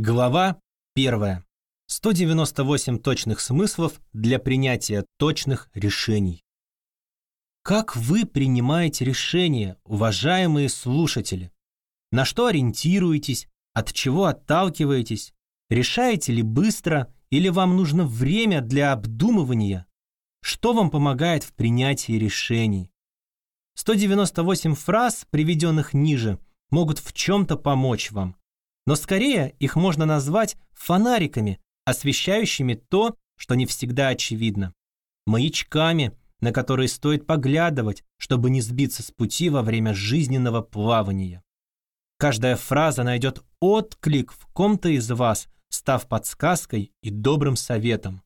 Глава 1. 198 точных смыслов для принятия точных решений. Как вы принимаете решения, уважаемые слушатели? На что ориентируетесь? От чего отталкиваетесь? Решаете ли быстро или вам нужно время для обдумывания? Что вам помогает в принятии решений? 198 фраз, приведенных ниже, могут в чем-то помочь вам. Но скорее их можно назвать фонариками, освещающими то, что не всегда очевидно. Маячками, на которые стоит поглядывать, чтобы не сбиться с пути во время жизненного плавания. Каждая фраза найдет отклик в ком-то из вас, став подсказкой и добрым советом.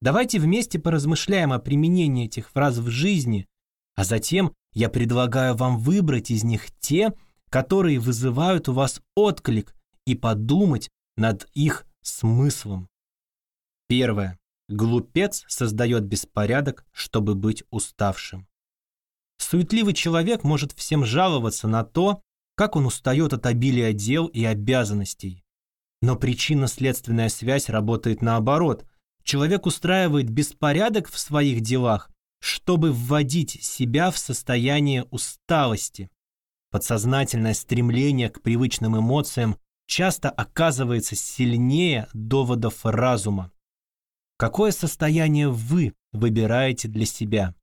Давайте вместе поразмышляем о применении этих фраз в жизни, а затем я предлагаю вам выбрать из них те, которые вызывают у вас отклик, и подумать над их смыслом. Первое. Глупец создает беспорядок, чтобы быть уставшим. Суетливый человек может всем жаловаться на то, как он устает от обилия дел и обязанностей. Но причинно-следственная связь работает наоборот. Человек устраивает беспорядок в своих делах, чтобы вводить себя в состояние усталости. Подсознательное стремление к привычным эмоциям часто оказывается сильнее доводов разума. Какое состояние вы выбираете для себя?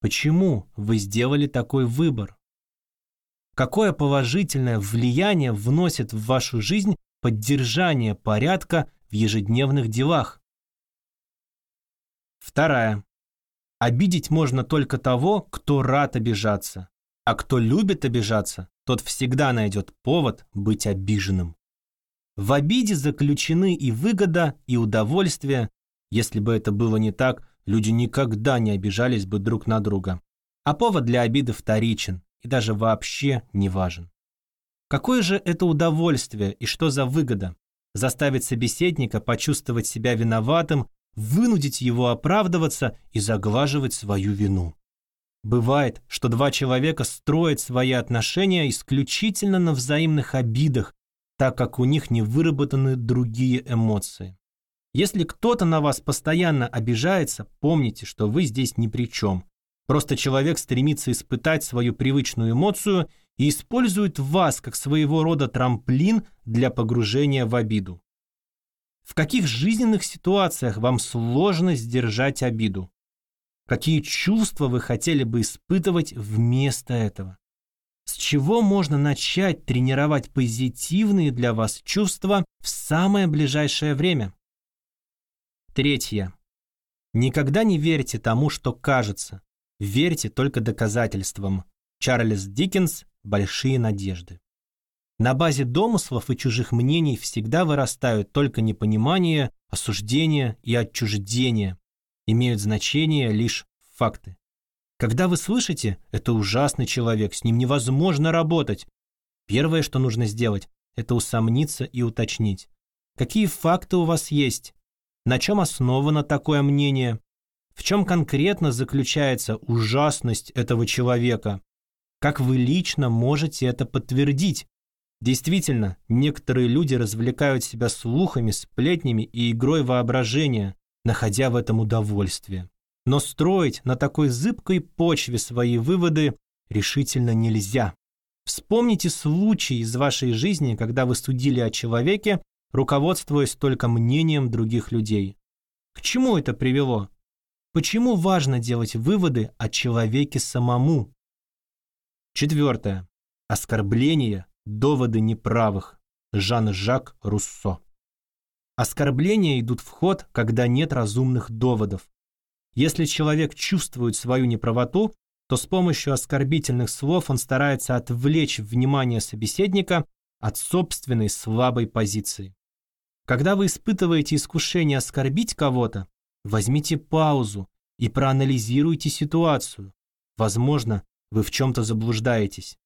Почему вы сделали такой выбор? Какое положительное влияние вносит в вашу жизнь поддержание порядка в ежедневных делах? Вторая. Обидеть можно только того, кто рад обижаться. А кто любит обижаться, тот всегда найдет повод быть обиженным. В обиде заключены и выгода, и удовольствие. Если бы это было не так, люди никогда не обижались бы друг на друга. А повод для обиды вторичен и даже вообще не важен. Какое же это удовольствие и что за выгода? Заставить собеседника почувствовать себя виноватым, вынудить его оправдываться и заглаживать свою вину. Бывает, что два человека строят свои отношения исключительно на взаимных обидах, так как у них не выработаны другие эмоции. Если кто-то на вас постоянно обижается, помните, что вы здесь ни при чем. Просто человек стремится испытать свою привычную эмоцию и использует вас как своего рода трамплин для погружения в обиду. В каких жизненных ситуациях вам сложно сдержать обиду? Какие чувства вы хотели бы испытывать вместо этого? С чего можно начать тренировать позитивные для вас чувства в самое ближайшее время? Третье. Никогда не верьте тому, что кажется. Верьте только доказательствам. Чарльз Диккенс «Большие надежды». На базе домыслов и чужих мнений всегда вырастают только непонимание, осуждение и отчуждение, имеют значение лишь факты. Когда вы слышите, это ужасный человек, с ним невозможно работать, первое, что нужно сделать, это усомниться и уточнить. Какие факты у вас есть? На чем основано такое мнение? В чем конкретно заключается ужасность этого человека? Как вы лично можете это подтвердить? Действительно, некоторые люди развлекают себя слухами, сплетнями и игрой воображения, находя в этом удовольствие. Но строить на такой зыбкой почве свои выводы решительно нельзя. Вспомните случай из вашей жизни, когда вы судили о человеке, руководствуясь только мнением других людей. К чему это привело? Почему важно делать выводы о человеке самому? Четвертое. Оскорбление, доводы неправых. Жан-Жак Руссо. Оскорбления идут в ход, когда нет разумных доводов. Если человек чувствует свою неправоту, то с помощью оскорбительных слов он старается отвлечь внимание собеседника от собственной слабой позиции. Когда вы испытываете искушение оскорбить кого-то, возьмите паузу и проанализируйте ситуацию. Возможно, вы в чем-то заблуждаетесь.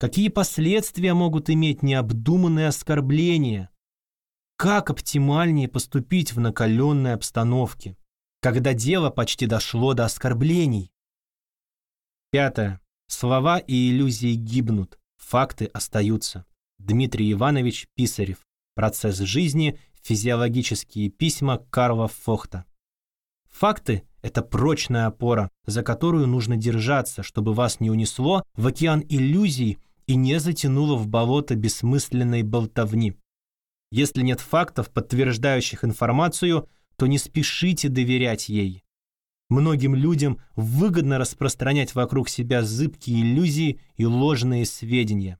Какие последствия могут иметь необдуманные оскорбления? Как оптимальнее поступить в накаленной обстановке? когда дело почти дошло до оскорблений. Пятое. Слова и иллюзии гибнут, факты остаются. Дмитрий Иванович Писарев. Процесс жизни. Физиологические письма Карла Фохта. Факты – это прочная опора, за которую нужно держаться, чтобы вас не унесло в океан иллюзий и не затянуло в болото бессмысленной болтовни. Если нет фактов, подтверждающих информацию, то не спешите доверять ей. Многим людям выгодно распространять вокруг себя зыбкие иллюзии и ложные сведения.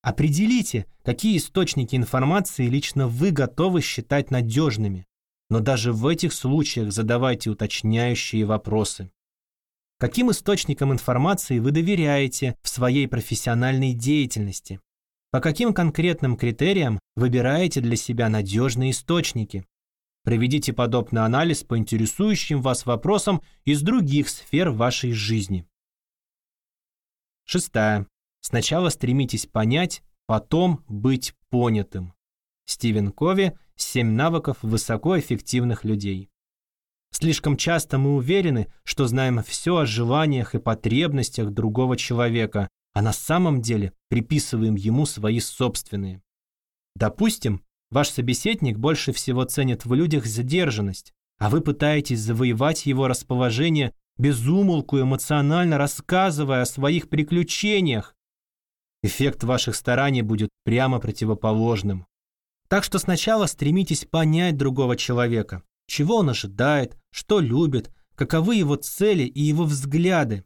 Определите, какие источники информации лично вы готовы считать надежными, но даже в этих случаях задавайте уточняющие вопросы. Каким источникам информации вы доверяете в своей профессиональной деятельности? По каким конкретным критериям выбираете для себя надежные источники? Проведите подобный анализ по интересующим вас вопросам из других сфер вашей жизни. Шестая. Сначала стремитесь понять, потом быть понятым. Стивен Кови «Семь навыков высокоэффективных людей». Слишком часто мы уверены, что знаем все о желаниях и потребностях другого человека, а на самом деле приписываем ему свои собственные. Допустим, Ваш собеседник больше всего ценит в людях задержанность, а вы пытаетесь завоевать его расположение, безумолку эмоционально рассказывая о своих приключениях. Эффект ваших стараний будет прямо противоположным. Так что сначала стремитесь понять другого человека, чего он ожидает, что любит, каковы его цели и его взгляды.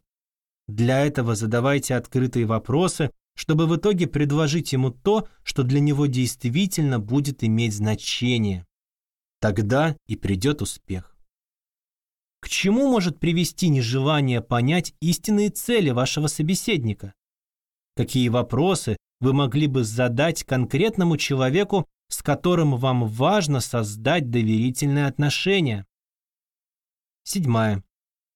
Для этого задавайте открытые вопросы, чтобы в итоге предложить ему то, что для него действительно будет иметь значение. Тогда и придет успех. К чему может привести нежелание понять истинные цели вашего собеседника? Какие вопросы вы могли бы задать конкретному человеку, с которым вам важно создать доверительные отношения? Седьмое.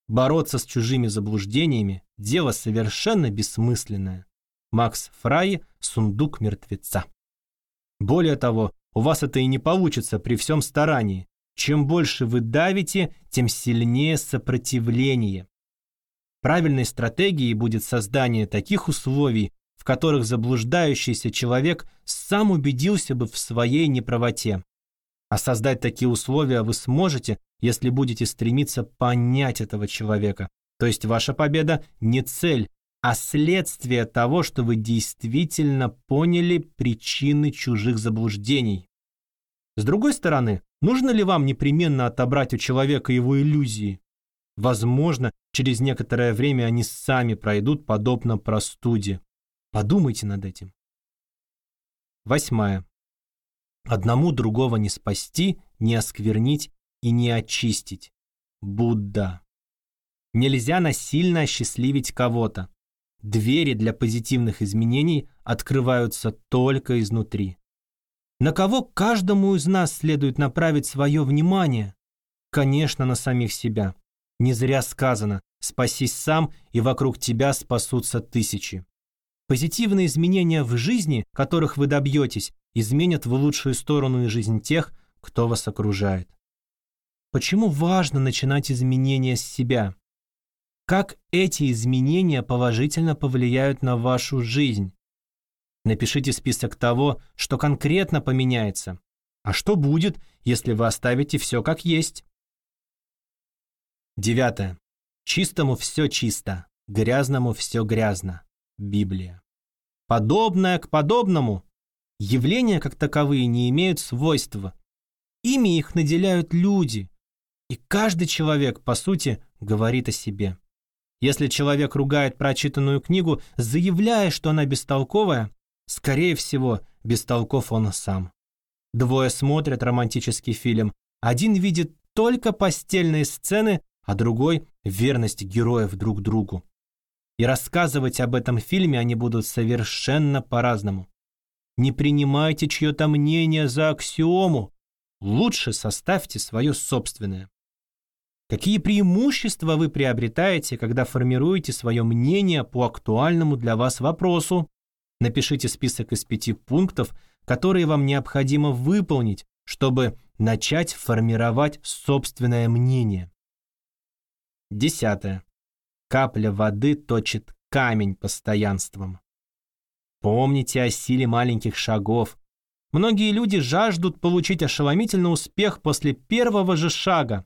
Бороться с чужими заблуждениями – дело совершенно бессмысленное. Макс Фрай «Сундук мертвеца». Более того, у вас это и не получится при всем старании. Чем больше вы давите, тем сильнее сопротивление. Правильной стратегией будет создание таких условий, в которых заблуждающийся человек сам убедился бы в своей неправоте. А создать такие условия вы сможете, если будете стремиться понять этого человека. То есть ваша победа не цель, а следствие того, что вы действительно поняли причины чужих заблуждений. С другой стороны, нужно ли вам непременно отобрать у человека его иллюзии? Возможно, через некоторое время они сами пройдут подобно простуде. Подумайте над этим. Восьмое. Одному другого не спасти, не осквернить и не очистить. Будда. Нельзя насильно осчастливить кого-то. Двери для позитивных изменений открываются только изнутри. На кого каждому из нас следует направить свое внимание? Конечно, на самих себя. Не зря сказано «спасись сам, и вокруг тебя спасутся тысячи». Позитивные изменения в жизни, которых вы добьетесь, изменят в лучшую сторону и жизнь тех, кто вас окружает. Почему важно начинать изменения с себя? Как эти изменения положительно повлияют на вашу жизнь? Напишите список того, что конкретно поменяется. А что будет, если вы оставите все как есть? Девятое. Чистому все чисто, грязному все грязно. Библия. Подобное к подобному. Явления как таковые не имеют свойства. Ими их наделяют люди. И каждый человек, по сути, говорит о себе. Если человек ругает прочитанную книгу, заявляя, что она бестолковая, скорее всего, бестолков он сам. Двое смотрят романтический фильм. Один видит только постельные сцены, а другой – верность героев друг другу. И рассказывать об этом фильме они будут совершенно по-разному. Не принимайте чье-то мнение за аксиому. Лучше составьте свое собственное. Какие преимущества вы приобретаете, когда формируете свое мнение по актуальному для вас вопросу? Напишите список из пяти пунктов, которые вам необходимо выполнить, чтобы начать формировать собственное мнение. Десятое. Капля воды точит камень постоянством. Помните о силе маленьких шагов. Многие люди жаждут получить ошеломительный успех после первого же шага.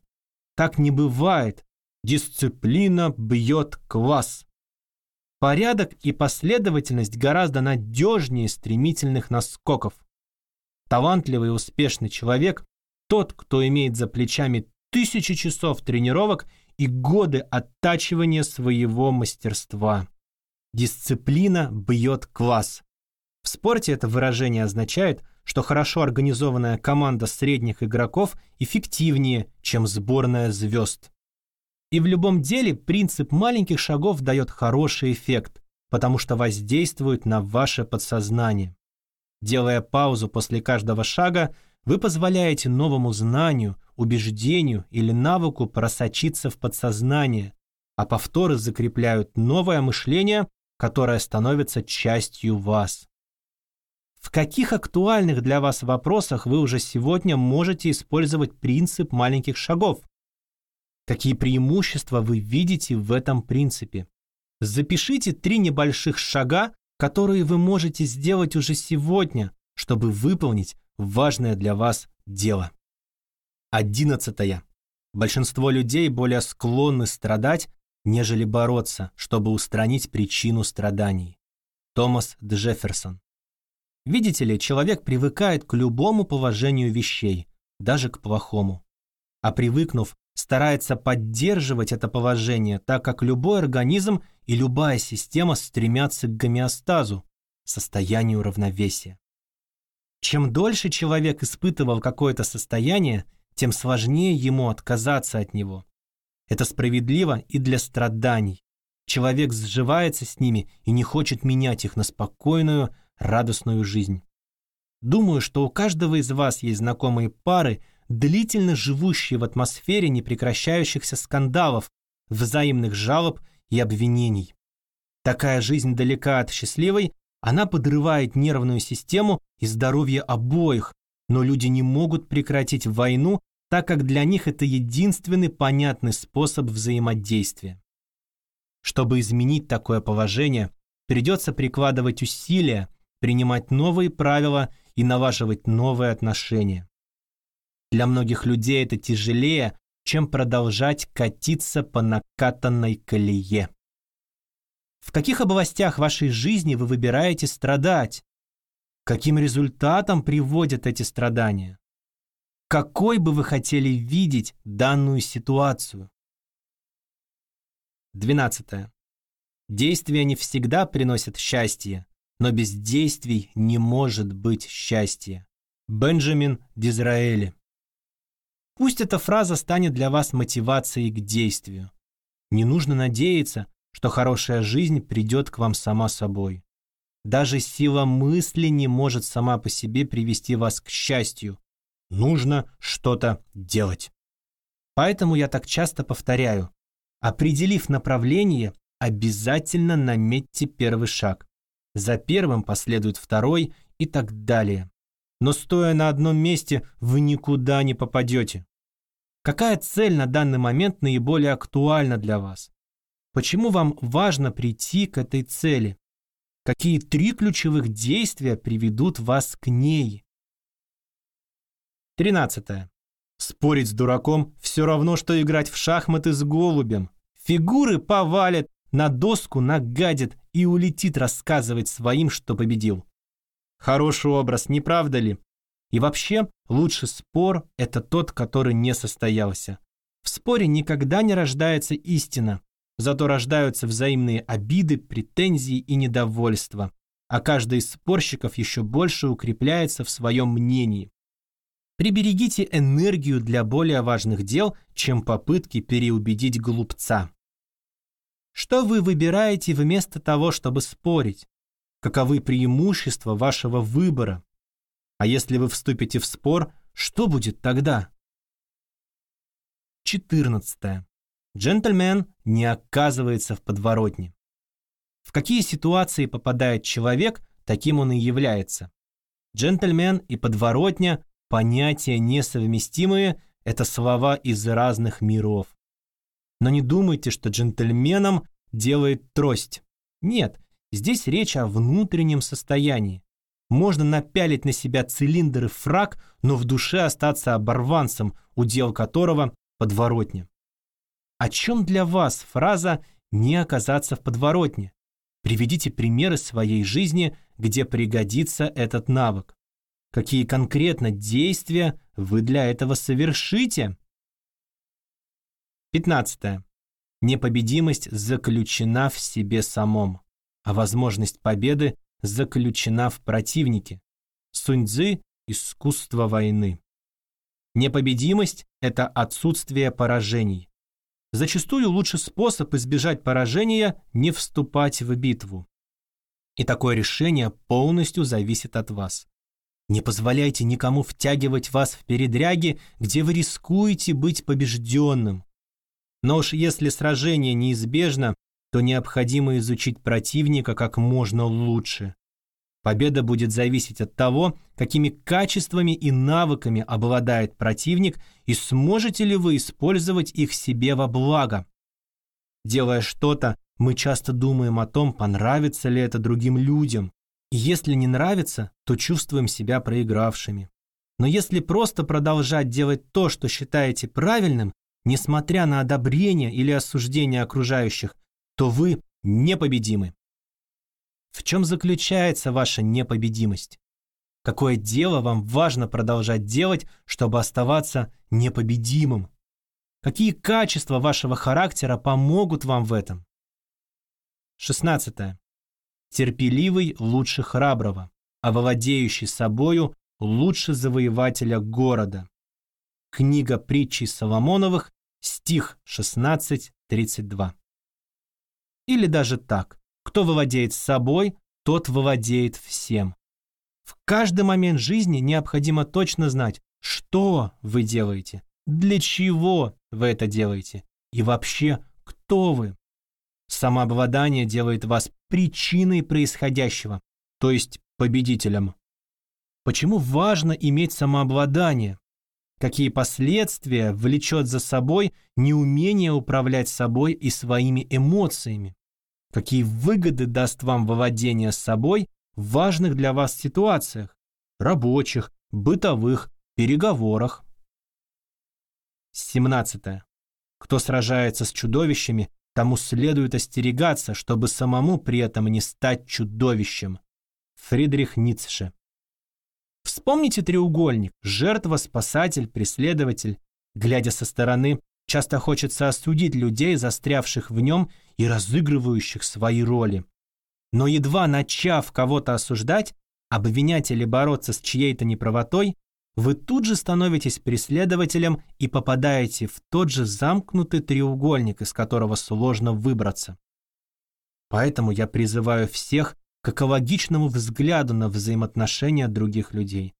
Так не бывает. Дисциплина бьет класс. Порядок и последовательность гораздо надежнее стремительных наскоков. Талантливый и успешный человек – тот, кто имеет за плечами тысячи часов тренировок и годы оттачивания своего мастерства. Дисциплина бьет класс. В спорте это выражение означает, что хорошо организованная команда средних игроков эффективнее, чем сборная звезд. И в любом деле принцип маленьких шагов дает хороший эффект, потому что воздействует на ваше подсознание. Делая паузу после каждого шага, вы позволяете новому знанию, убеждению или навыку просочиться в подсознание, а повторы закрепляют новое мышление, которое становится частью вас. В каких актуальных для вас вопросах вы уже сегодня можете использовать принцип маленьких шагов? Какие преимущества вы видите в этом принципе? Запишите три небольших шага, которые вы можете сделать уже сегодня, чтобы выполнить важное для вас дело. Одиннадцатое. Большинство людей более склонны страдать, нежели бороться, чтобы устранить причину страданий. Томас Джефферсон. Видите ли, человек привыкает к любому положению вещей, даже к плохому. А привыкнув, старается поддерживать это положение, так как любой организм и любая система стремятся к гомеостазу, состоянию равновесия. Чем дольше человек испытывал какое-то состояние, тем сложнее ему отказаться от него. Это справедливо и для страданий. Человек сживается с ними и не хочет менять их на спокойную, радостную жизнь. Думаю, что у каждого из вас есть знакомые пары, длительно живущие в атмосфере непрекращающихся скандалов, взаимных жалоб и обвинений. Такая жизнь далека от счастливой, она подрывает нервную систему и здоровье обоих, но люди не могут прекратить войну, так как для них это единственный понятный способ взаимодействия. Чтобы изменить такое положение, придется прикладывать усилия, принимать новые правила и налаживать новые отношения. Для многих людей это тяжелее, чем продолжать катиться по накатанной колее. В каких областях вашей жизни вы выбираете страдать? Каким результатом приводят эти страдания? Какой бы вы хотели видеть данную ситуацию? 12. Действия не всегда приносят счастье, но без действий не может быть счастья. Бенджамин Дизраэли. Пусть эта фраза станет для вас мотивацией к действию. Не нужно надеяться, что хорошая жизнь придет к вам сама собой. Даже сила мысли не может сама по себе привести вас к счастью. Нужно что-то делать. Поэтому я так часто повторяю, определив направление, обязательно наметьте первый шаг. За первым последует второй и так далее. Но стоя на одном месте, вы никуда не попадете. Какая цель на данный момент наиболее актуальна для вас? Почему вам важно прийти к этой цели? Какие три ключевых действия приведут вас к ней? 13. Спорить с дураком все равно, что играть в шахматы с голубем. Фигуры повалят, на доску нагадит и улетит рассказывать своим, что победил. Хороший образ, не правда ли? И вообще, лучший спор – это тот, который не состоялся. В споре никогда не рождается истина, зато рождаются взаимные обиды, претензии и недовольства, а каждый из спорщиков еще больше укрепляется в своем мнении. Приберегите энергию для более важных дел, чем попытки переубедить глупца. Что вы выбираете вместо того, чтобы спорить? Каковы преимущества вашего выбора? А если вы вступите в спор, что будет тогда? 14. Джентльмен не оказывается в подворотне. В какие ситуации попадает человек, таким он и является. Джентльмен и подворотня – понятия несовместимые, это слова из разных миров. Но не думайте, что джентльменом делает трость. Нет, здесь речь о внутреннем состоянии. можно напялить на себя цилиндр и фраг, но в душе остаться оборванцем, удел которого подворотня. О чем для вас фраза «не оказаться в подворотне»? Приведите примеры своей жизни, где пригодится этот навык. Какие конкретно действия вы для этого совершите? 15. Непобедимость заключена в себе самом, а возможность победы заключена в противнике. Сунь-дзы – искусство войны. Непобедимость – это отсутствие поражений. Зачастую лучший способ избежать поражения – не вступать в битву. И такое решение полностью зависит от вас. Не позволяйте никому втягивать вас в передряги, где вы рискуете быть побежденным. Но уж если сражение неизбежно, то необходимо изучить противника как можно лучше. Победа будет зависеть от того, какими качествами и навыками обладает противник и сможете ли вы использовать их себе во благо. Делая что-то, мы часто думаем о том, понравится ли это другим людям. И если не нравится, то чувствуем себя проигравшими. Но если просто продолжать делать то, что считаете правильным, несмотря на одобрение или осуждение окружающих, то вы непобедимы. В чем заключается ваша непобедимость? Какое дело вам важно продолжать делать, чтобы оставаться непобедимым? Какие качества вашего характера помогут вам в этом? 16. Терпеливый лучше храброго, а владеющий собою лучше завоевателя города. Книга притчей Соломоновых, стих 16.32. Или даже так. Кто владеет собой, тот владеет всем. В каждый момент жизни необходимо точно знать, что вы делаете, для чего вы это делаете и вообще, кто вы. Самообладание делает вас причиной происходящего, то есть победителем. Почему важно иметь самообладание? Какие последствия влечет за собой неумение управлять собой и своими эмоциями, какие выгоды даст вам владение собой в важных для вас ситуациях, рабочих, бытовых, переговорах. 17. Кто сражается с чудовищами, тому следует остерегаться, чтобы самому при этом не стать чудовищем. Фридрих Ницше Вспомните треугольник – жертва, спасатель, преследователь. Глядя со стороны, часто хочется осудить людей, застрявших в нем и разыгрывающих свои роли. Но едва начав кого-то осуждать, обвинять или бороться с чьей-то неправотой, вы тут же становитесь преследователем и попадаете в тот же замкнутый треугольник, из которого сложно выбраться. Поэтому я призываю всех к экологичному взгляду на взаимоотношения других людей.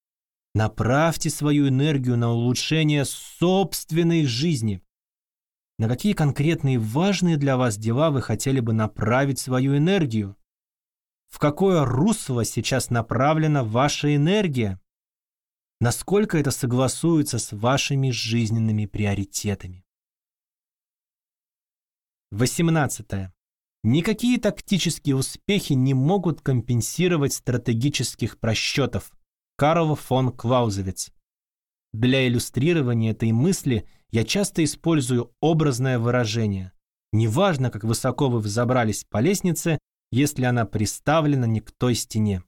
Направьте свою энергию на улучшение собственной жизни. На какие конкретные важные для вас дела вы хотели бы направить свою энергию? В какое русло сейчас направлена ваша энергия? Насколько это согласуется с вашими жизненными приоритетами? 18. Никакие тактические успехи не могут компенсировать стратегических просчетов. Карл фон Клаузевиц. Для иллюстрирования этой мысли я часто использую образное выражение. Неважно, как высоко вы взобрались по лестнице, если она приставлена не к той стене.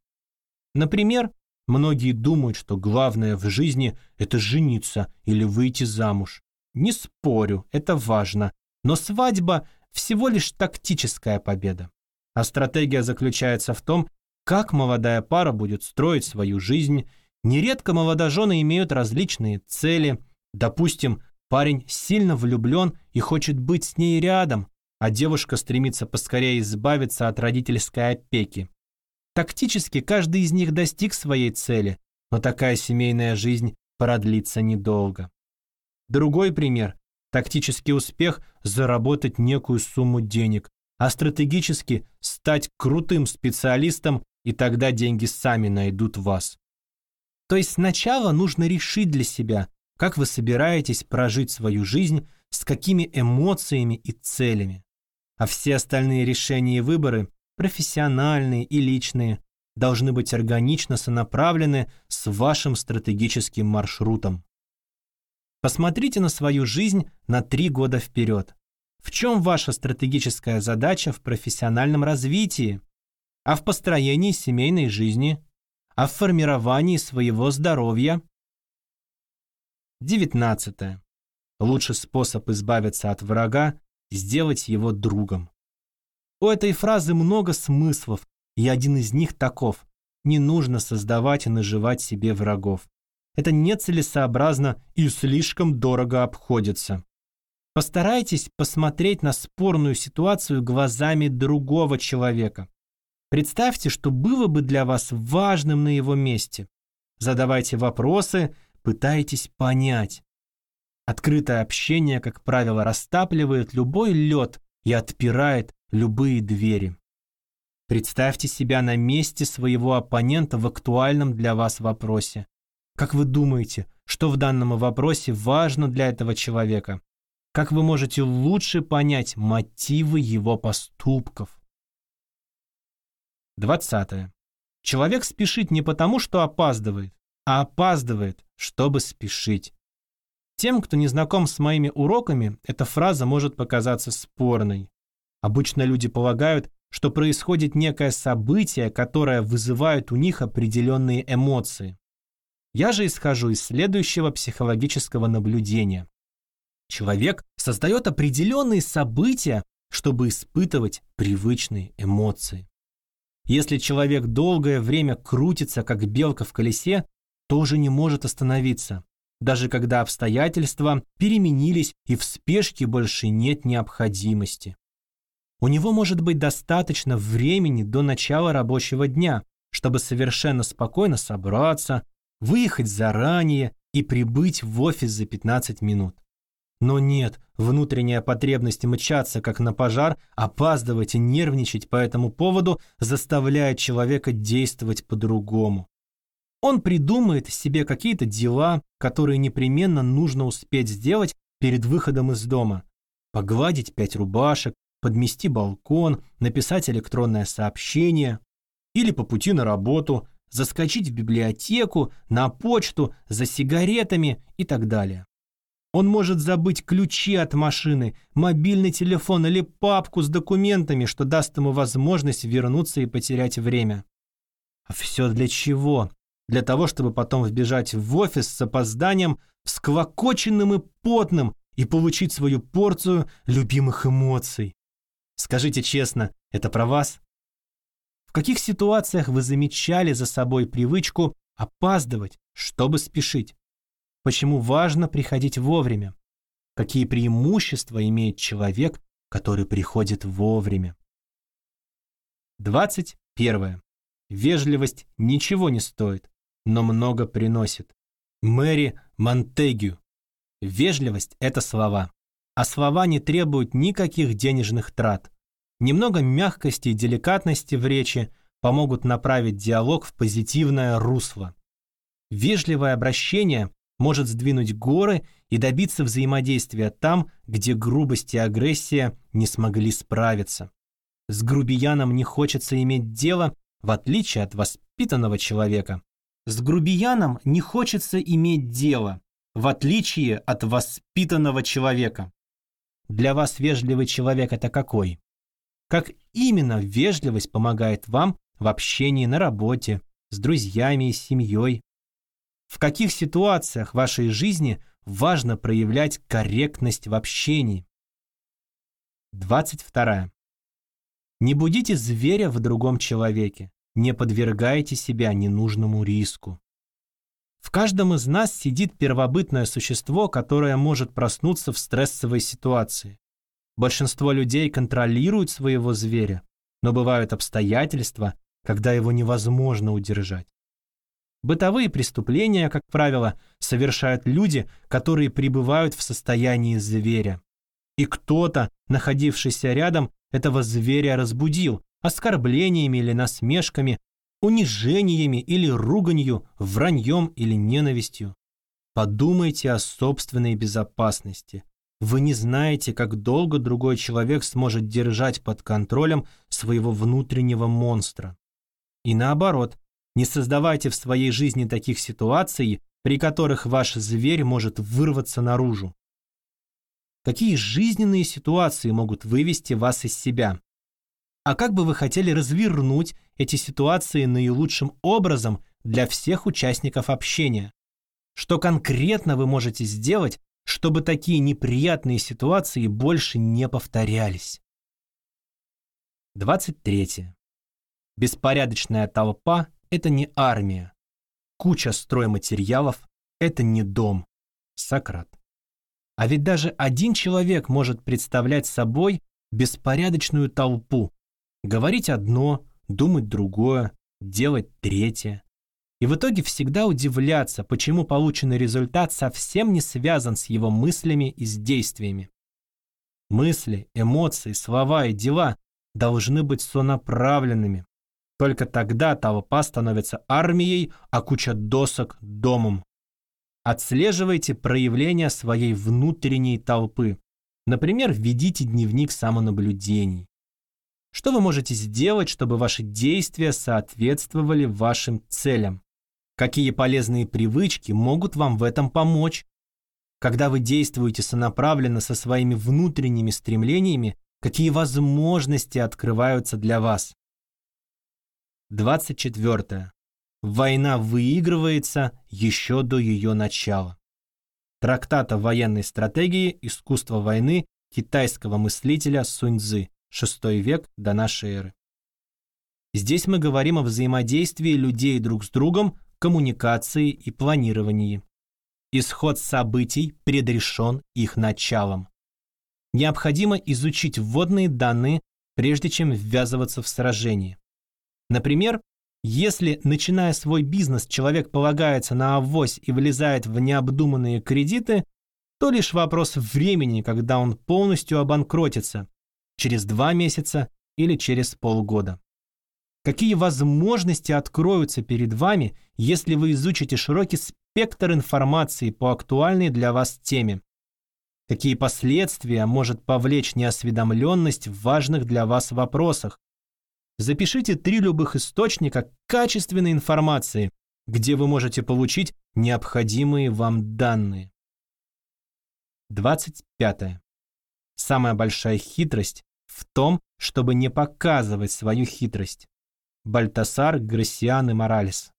Например, многие думают, что главное в жизни – это жениться или выйти замуж. Не спорю, это важно, но свадьба всего лишь тактическая победа. А стратегия заключается в том, как молодая пара будет строить свою жизнь. Нередко молодожены имеют различные цели. Допустим, парень сильно влюблен и хочет быть с ней рядом, а девушка стремится поскорее избавиться от родительской опеки. Тактически каждый из них достиг своей цели, но такая семейная жизнь продлится недолго. Другой пример. Тактический успех – заработать некую сумму денег, а стратегически – стать крутым специалистом, и тогда деньги сами найдут вас. То есть сначала нужно решить для себя, как вы собираетесь прожить свою жизнь, с какими эмоциями и целями. А все остальные решения и выборы, профессиональные и личные, должны быть органично сонаправлены с вашим стратегическим маршрутом. Посмотрите на свою жизнь на три года вперед. В чем ваша стратегическая задача в профессиональном развитии? А в построении семейной жизни? А в формировании своего здоровья? 19. Лучший способ избавиться от врага – сделать его другом. У этой фразы много смыслов, и один из них таков – не нужно создавать и наживать себе врагов это нецелесообразно и слишком дорого обходится. Постарайтесь посмотреть на спорную ситуацию глазами другого человека. Представьте, что было бы для вас важным на его месте. Задавайте вопросы, пытайтесь понять. Открытое общение, как правило, растапливает любой лед и отпирает любые двери. Представьте себя на месте своего оппонента в актуальном для вас вопросе. Как вы думаете, что в данном вопросе важно для этого человека? Как вы можете лучше понять мотивы его поступков? 20. Человек спешит не потому, что опаздывает, а опаздывает, чтобы спешить. Тем, кто не знаком с моими уроками, эта фраза может показаться спорной. Обычно люди полагают, что происходит некое событие, которое вызывает у них определенные эмоции. Я же исхожу из следующего психологического наблюдения. Человек создает определенные события, чтобы испытывать привычные эмоции. Если человек долгое время крутится, как белка в колесе, то уже не может остановиться, даже когда обстоятельства переменились и в спешке больше нет необходимости. У него может быть достаточно времени до начала рабочего дня, чтобы совершенно спокойно собраться, выехать заранее и прибыть в офис за 15 минут. Но нет, внутренняя потребность мчаться, как на пожар, опаздывать и нервничать по этому поводу заставляет человека действовать по-другому. Он придумает себе какие-то дела, которые непременно нужно успеть сделать перед выходом из дома. Погладить пять рубашек, подмести балкон, написать электронное сообщение. Или по пути на работу заскочить в библиотеку, на почту, за сигаретами и так далее. Он может забыть ключи от машины, мобильный телефон или папку с документами, что даст ему возможность вернуться и потерять время. А все для чего? Для того, чтобы потом вбежать в офис с опозданием, всклокоченным и потным, и получить свою порцию любимых эмоций. Скажите честно, это про вас? В каких ситуациях вы замечали за собой привычку опаздывать, чтобы спешить? Почему важно приходить вовремя? Какие преимущества имеет человек, который приходит вовремя? 21. Вежливость ничего не стоит, но много приносит. Мэри Монтегю. Вежливость – это слова. А слова не требуют никаких денежных трат. Немного мягкости и деликатности в речи помогут направить диалог в позитивное русло. Вежливое обращение может сдвинуть горы и добиться взаимодействия там, где грубость и агрессия не смогли справиться. С грубияном не хочется иметь дело, в отличие от воспитанного человека. С грубияном не хочется иметь дело, в отличие от воспитанного человека. Для вас вежливый человек – это какой? Как именно вежливость помогает вам в общении на работе, с друзьями и семьей? В каких ситуациях вашей жизни важно проявлять корректность в общении? 22. Не будите зверя в другом человеке, не подвергайте себя ненужному риску. В каждом из нас сидит первобытное существо, которое может проснуться в стрессовой ситуации. Большинство людей контролируют своего зверя, но бывают обстоятельства, когда его невозможно удержать. Бытовые преступления, как правило, совершают люди, которые пребывают в состоянии зверя. И кто-то, находившийся рядом, этого зверя разбудил оскорблениями или насмешками, унижениями или руганью, враньем или ненавистью. Подумайте о собственной безопасности. Вы не знаете, как долго другой человек сможет держать под контролем своего внутреннего монстра. И наоборот, не создавайте в своей жизни таких ситуаций, при которых ваш зверь может вырваться наружу. Какие жизненные ситуации могут вывести вас из себя? А как бы вы хотели развернуть эти ситуации наилучшим образом для всех участников общения? Что конкретно вы можете сделать, чтобы такие неприятные ситуации больше не повторялись? 23. Беспорядочная толпа – это не армия. Куча стройматериалов – это не дом. Сократ. А ведь даже один человек может представлять собой беспорядочную толпу. Говорить одно, думать другое, делать третье. И в итоге всегда удивляться, почему полученный результат совсем не связан с его мыслями и с действиями. Мысли, эмоции, слова и дела должны быть сонаправленными. Только тогда толпа становится армией, а куча досок – домом. Отслеживайте проявления своей внутренней толпы. Например, введите дневник самонаблюдений. Что вы можете сделать, чтобы ваши действия соответствовали вашим целям? Какие полезные привычки могут вам в этом помочь? Когда вы действуете сонаправленно со своими внутренними стремлениями, какие возможности открываются для вас? 24. Война выигрывается еще до ее начала. Трактат о военной стратегии «Искусство войны» китайского мыслителя Сунь-Цзы, VI век до нашей эры. Здесь мы говорим о взаимодействии людей друг с другом, коммуникации и планировании. Исход событий предрешен их началом. Необходимо изучить вводные данные, прежде чем ввязываться в сражение. Например, если, начиная свой бизнес, человек полагается на авось и влезает в необдуманные кредиты, то лишь вопрос времени, когда он полностью обанкротится, через два месяца или через полгода. Какие возможности откроются перед вами, если вы изучите широкий спектр информации по актуальной для вас теме? Какие последствия может повлечь неосведомленность в важных для вас вопросах, Запишите три любых источника качественной информации, где вы можете получить необходимые вам данные. 25. Самая большая хитрость в том, чтобы не показывать свою хитрость. Бальтасар, Грассиан и Моралес.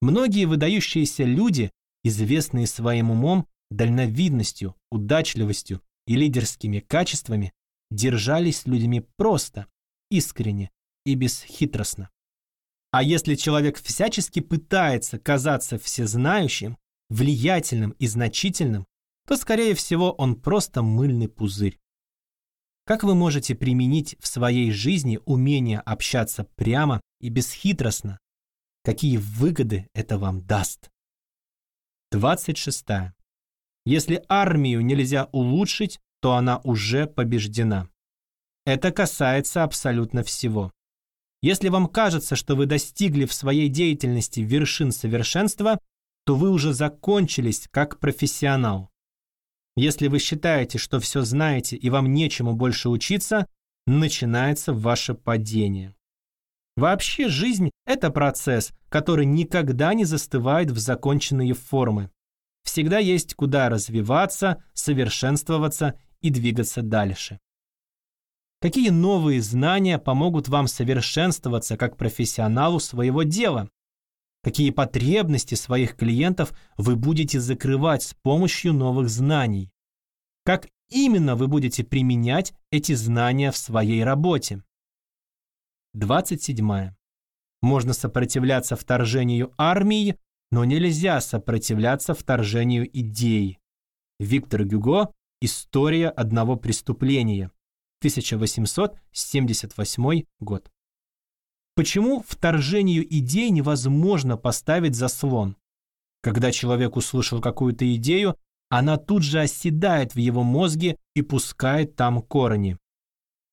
Многие выдающиеся люди, известные своим умом, дальновидностью, удачливостью и лидерскими качествами, держались с людьми просто, искренне и бесхитростно. А если человек всячески пытается казаться всезнающим, влиятельным и значительным, то, скорее всего, он просто мыльный пузырь. Как вы можете применить в своей жизни умение общаться прямо и бесхитростно? Какие выгоды это вам даст? 26. Если армию нельзя улучшить, то она уже побеждена. Это касается абсолютно всего. Если вам кажется, что вы достигли в своей деятельности вершин совершенства, то вы уже закончились как профессионал. Если вы считаете, что все знаете и вам нечему больше учиться, начинается ваше падение. Вообще жизнь – это процесс, который никогда не застывает в законченные формы. Всегда есть куда развиваться, совершенствоваться и двигаться дальше. Какие новые знания помогут вам совершенствоваться как профессионалу своего дела? Какие потребности своих клиентов вы будете закрывать с помощью новых знаний? Как именно вы будете применять эти знания в своей работе? 27. Можно сопротивляться вторжению армии, но нельзя сопротивляться вторжению идей. Виктор Гюго «История одного преступления». 1878 год. Почему вторжению идей невозможно поставить заслон? Когда человек услышал какую-то идею, она тут же оседает в его мозге и пускает там корни.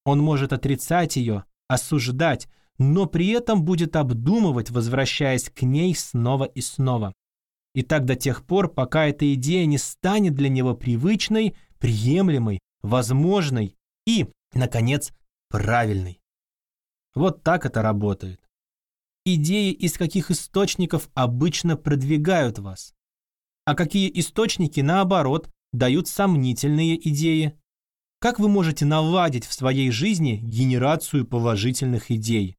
Он может отрицать ее, осуждать, но при этом будет обдумывать, возвращаясь к ней снова и снова. И так до тех пор, пока эта идея не станет для него привычной, приемлемой, возможной и, наконец, правильный. Вот так это работает. идеи из каких источников обычно продвигают вас? А какие источники, наоборот, дают сомнительные идеи? Как вы можете наладить в своей жизни генерацию положительных идей?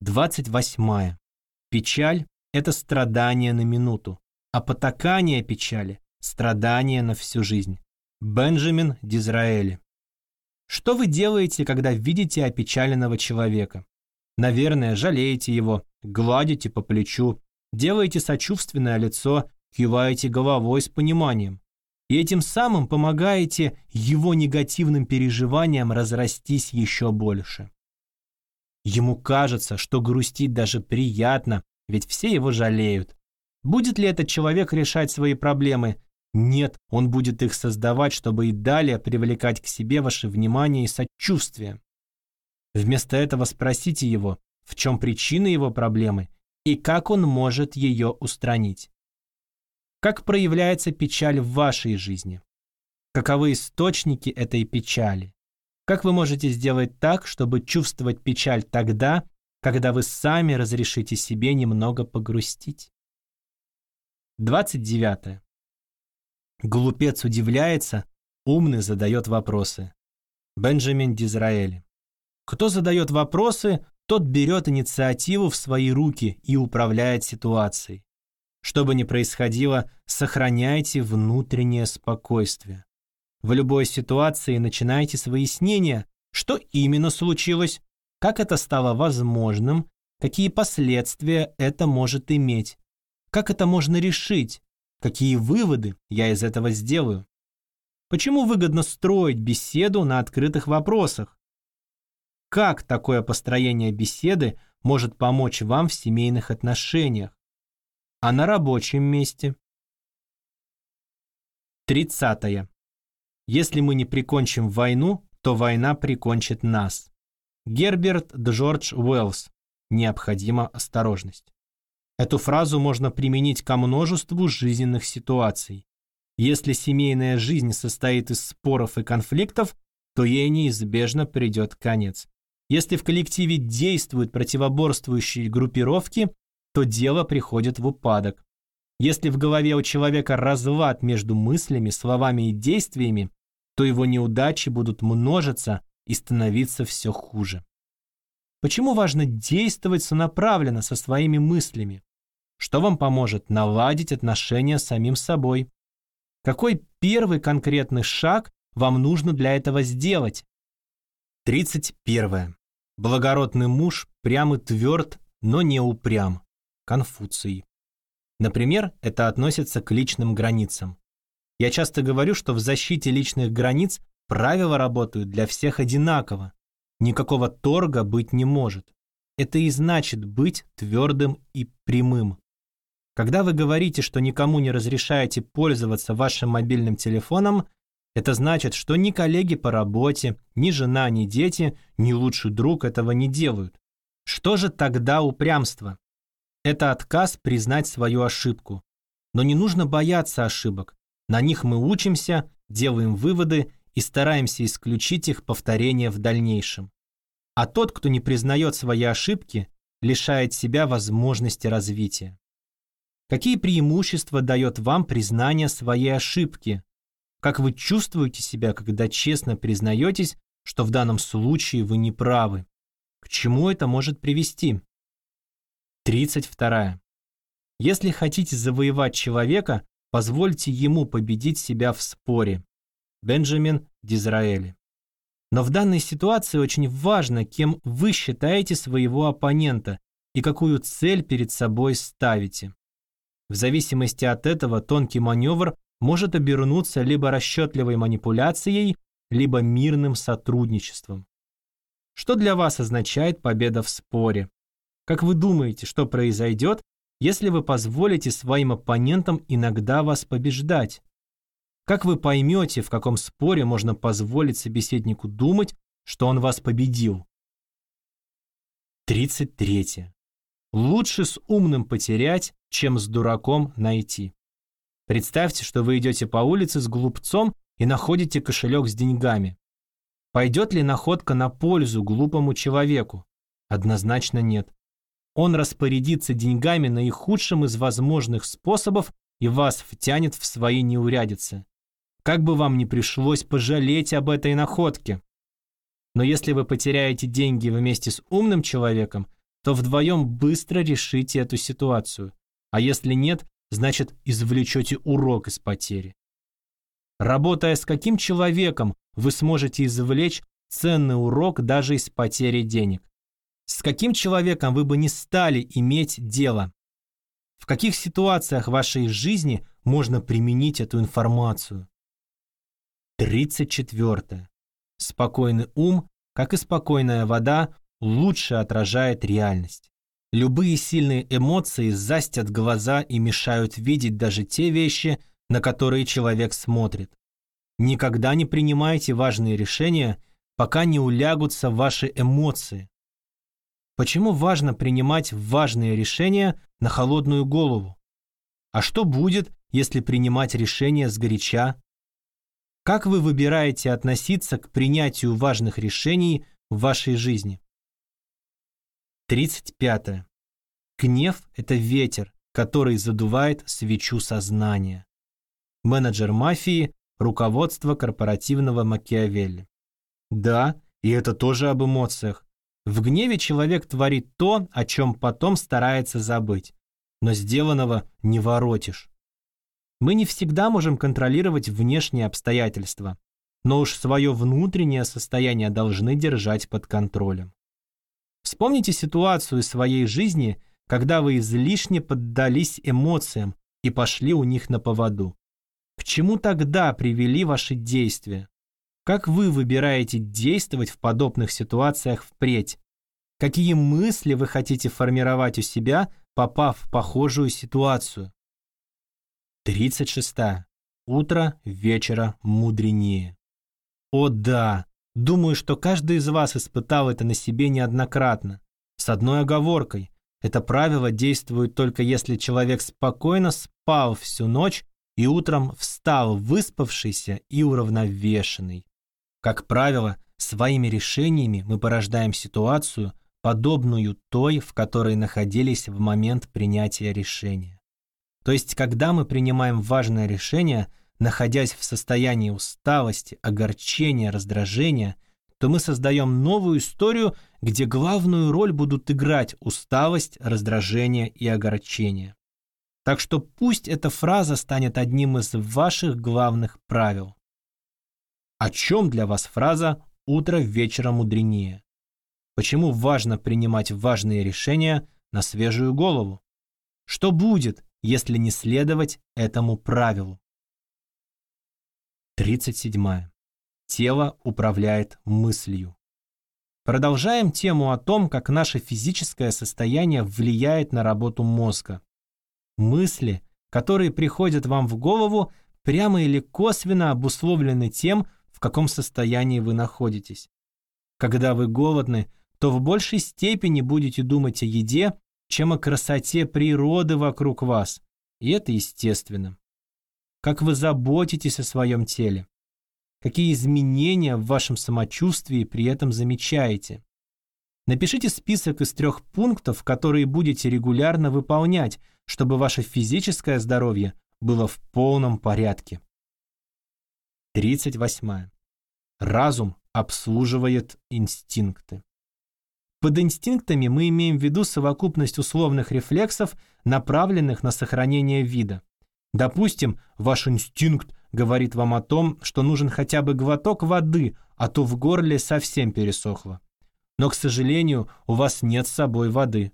28. Печаль – это страдание на минуту, а потакание печали – страдание на всю жизнь. Бенджамин Дизраэли. Что вы делаете, когда видите опечаленного человека? Наверное, жалеете его, гладите по плечу, делаете сочувственное лицо, киваете головой с пониманием. И этим самым помогаете его негативным переживаниям разрастись еще больше. Ему кажется, что грустить даже приятно, ведь все его жалеют. Будет ли этот человек решать свои проблемы? Нет, он будет их создавать, чтобы и далее привлекать к себе ваше внимание и сочувствие. Вместо этого спросите его, в чем причина его проблемы и как он может ее устранить. Как проявляется печаль в вашей жизни? Каковы источники этой печали? Как вы можете сделать так, чтобы чувствовать печаль тогда, когда вы сами разрешите себе немного погрустить? 29. Глупец удивляется, умный задает вопросы. Бенджамин Дизраэли. Кто задает вопросы, тот берет инициативу в свои руки и управляет ситуацией. Что бы ни происходило, сохраняйте внутреннее спокойствие. В любой ситуации начинайте с выяснения, что именно случилось, как это стало возможным, какие последствия это может иметь, как это можно решить, какие выводы я из этого сделаю. Почему выгодно строить беседу на открытых вопросах? Как такое построение беседы может помочь вам в семейных отношениях? А на рабочем месте? 30. Если мы не прикончим войну, то война прикончит нас. Герберт Джордж Уэллс. Необходима осторожность. Эту фразу можно применить ко множеству жизненных ситуаций. Если семейная жизнь состоит из споров и конфликтов, то ей неизбежно придет конец. Если в коллективе действуют противоборствующие группировки, то дело приходит в упадок. Если в голове у человека разлад между мыслями, словами и действиями, то его неудачи будут множиться и становиться все хуже. Почему важно действовать сонаправленно со своими мыслями? Что вам поможет наладить отношения с самим собой? Какой первый конкретный шаг вам нужно для этого сделать? 31. Благородный муж прям и тверд, но не упрям. Конфуций. Например, это относится к личным границам. Я часто говорю, что в защите личных границ правила работают для всех одинаково. Никакого торга быть не может. Это и значит быть твердым и прямым. Когда вы говорите, что никому не разрешаете пользоваться вашим мобильным телефоном, это значит, что ни коллеги по работе, ни жена, ни дети, ни лучший друг этого не делают. Что же тогда упрямство? Это отказ признать свою ошибку. Но не нужно бояться ошибок. На них мы учимся, делаем выводы и стараемся исключить их повторение в дальнейшем. А тот, кто не признает свои ошибки, лишает себя возможности развития. Какие преимущества дает вам признание своей ошибки? Как вы чувствуете себя, когда честно признаетесь, что в данном случае вы не правы? К чему это может привести? 32. Если хотите завоевать человека, позвольте ему победить себя в споре. Бенджамин Дизраэли. Но в данной ситуации очень важно, кем вы считаете своего оппонента и какую цель перед собой ставите. В зависимости от этого тонкий маневр может обернуться либо расчетливой манипуляцией, либо мирным сотрудничеством. Что для вас означает победа в споре? Как вы думаете, что произойдет, если вы позволите своим оппонентам иногда вас побеждать? Как вы поймете, в каком споре можно позволить собеседнику думать, что он вас победил? 33. Лучше с умным потерять, чем с дураком найти. Представьте, что вы идете по улице с глупцом и находите кошелек с деньгами. Пойдет ли находка на пользу глупому человеку? Однозначно нет. он распорядится деньгами наихудшим из возможных способов и вас втянет в свои неурядицы. Как бы вам ни пришлось пожалеть об этой находке. Но если вы потеряете деньги вместе с умным человеком, то вдвоем быстро решите эту ситуацию. А если нет, значит извлечете урок из потери. Работая с каким человеком, вы сможете извлечь ценный урок даже из потери денег. С каким человеком вы бы не стали иметь дело? В каких ситуациях вашей жизни можно применить эту информацию? 34. Спокойный ум, как и спокойная вода, лучше отражает реальность. Любые сильные эмоции застят глаза и мешают видеть даже те вещи, на которые человек смотрит. Никогда не принимайте важные решения, пока не улягутся ваши эмоции. Почему важно принимать важные решения на холодную голову? А что будет, если принимать решения сгоряча? Как вы выбираете относиться к принятию важных решений в вашей жизни? 35. Гнев – это ветер, который задувает свечу сознания. Менеджер мафии – руководство корпоративного Макиавелли. Да, и это тоже об эмоциях. В гневе человек творит то, о чем потом старается забыть. Но сделанного не воротишь. Мы не всегда можем контролировать внешние обстоятельства, но уж свое внутреннее состояние должны держать под контролем. Вспомните ситуацию из своей жизни, когда вы излишне поддались эмоциям и пошли у них на поводу. К чему тогда привели ваши действия? Как вы выбираете действовать в подобных ситуациях впредь? Какие мысли вы хотите формировать у себя, попав в похожую ситуацию? 36. Утро вечера мудренее. О да, думаю, что каждый из вас испытал это на себе неоднократно. С одной оговоркой. Это правило действует только если человек спокойно спал всю ночь и утром встал выспавшийся и уравновешенный. Как правило, своими решениями мы порождаем ситуацию, подобную той, в которой находились в момент принятия решения. То есть, когда мы принимаем важное решение, находясь в состоянии усталости, огорчения, раздражения, то мы создаем новую историю, где главную роль будут играть усталость, раздражение и огорчение. Так что пусть эта фраза станет одним из ваших главных правил. О чем для вас фраза «утро вечера мудренее»? Почему важно принимать важные решения на свежую голову? Что будет, если не следовать этому правилу? 37. Тело управляет мыслью. Продолжаем тему о том, как наше физическое состояние влияет на работу мозга. Мысли, которые приходят вам в голову, прямо или косвенно обусловлены тем, каком состоянии вы находитесь. Когда вы голодны, то в большей степени будете думать о еде, чем о красоте природы вокруг вас. И это естественно. Как вы заботитесь о своем теле? Какие изменения в вашем самочувствии при этом замечаете? Напишите список из трех пунктов, которые будете регулярно выполнять, чтобы ваше физическое здоровье было в полном порядке. 38. Разум обслуживает инстинкты. Под инстинктами мы имеем в виду совокупность условных рефлексов, направленных на сохранение вида. Допустим, ваш инстинкт говорит вам о том, что нужен хотя бы глоток воды, а то в горле совсем пересохло. Но, к сожалению, у вас нет с собой воды.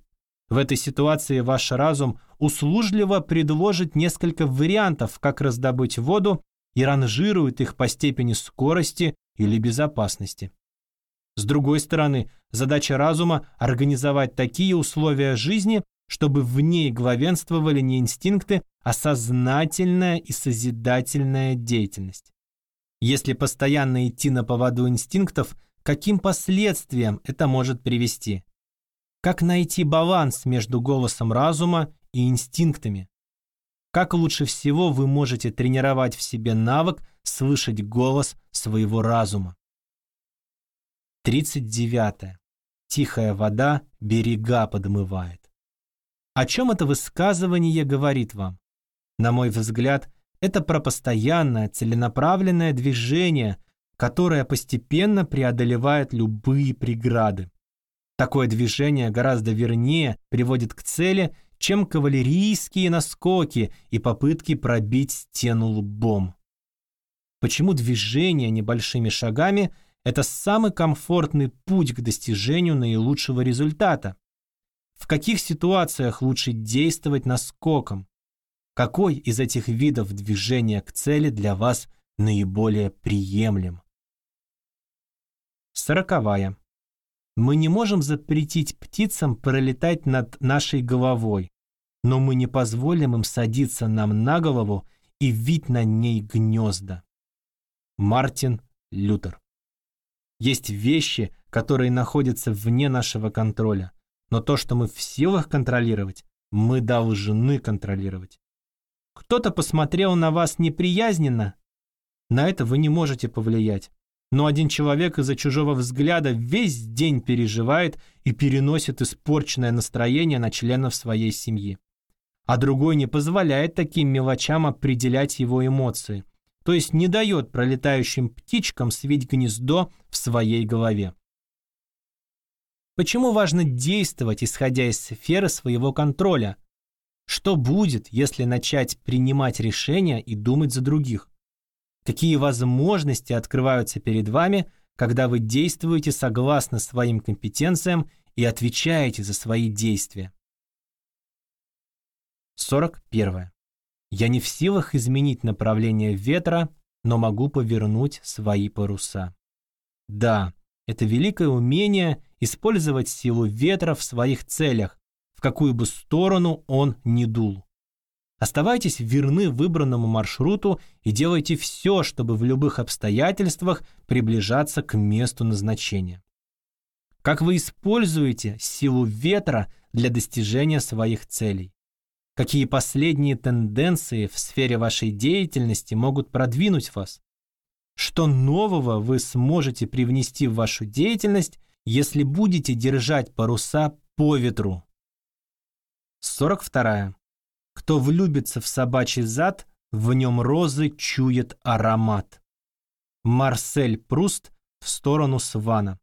В этой ситуации ваш разум услужливо предложит несколько вариантов, как раздобыть воду, и ранжирует их по степени скорости или безопасности. С другой стороны, задача разума – организовать такие условия жизни, чтобы в ней главенствовали не инстинкты, а сознательная и созидательная деятельность. Если постоянно идти на поводу инстинктов, каким последствиям это может привести? Как найти баланс между голосом разума и инстинктами? Как лучше всего вы можете тренировать в себе навык слышать голос своего разума? 39. Тихая вода берега подмывает. О чем это высказывание говорит вам? На мой взгляд, это про постоянное, целенаправленное движение, которое постепенно преодолевает любые преграды. Такое движение гораздо вернее приводит к цели, чем кавалерийские наскоки и попытки пробить стену лбом. Почему движение небольшими шагами – это самый комфортный путь к достижению наилучшего результата? В каких ситуациях лучше действовать наскоком? Какой из этих видов движения к цели для вас наиболее приемлем? Сороковая. Мы не можем запретить птицам пролетать над нашей головой, но мы не позволим им садиться нам на голову и вить на ней гнезда. Мартин Лютер. Есть вещи, которые находятся вне нашего контроля, но то, что мы в силах контролировать, мы должны контролировать. Кто-то посмотрел на вас неприязненно, на это вы не можете повлиять. Но один человек из-за чужого взгляда весь день переживает и переносит испорченное настроение на членов своей семьи. А другой не позволяет таким мелочам определять его эмоции – то есть не дает пролетающим птичкам свить гнездо в своей голове. Почему важно действовать, исходя из сферы своего контроля? Что будет, если начать принимать решения и думать за других? Какие возможности открываются перед вами, когда вы действуете согласно своим компетенциям и отвечаете за свои действия? 41. Я не в силах изменить направление ветра, но могу повернуть свои паруса. Да, это великое умение использовать силу ветра в своих целях, в какую бы сторону он ни дул. Оставайтесь верны выбранному маршруту и делайте все, чтобы в любых обстоятельствах приближаться к месту назначения. Как вы используете силу ветра для достижения своих целей? какие последние тенденции в сфере вашей деятельности могут продвинуть вас. Что нового вы сможете привнести в вашу деятельность, если будете держать паруса по ветру? 42. Кто влюбится в собачий зад, в нем розы чует аромат. Марсель Пруст в сторону Свана.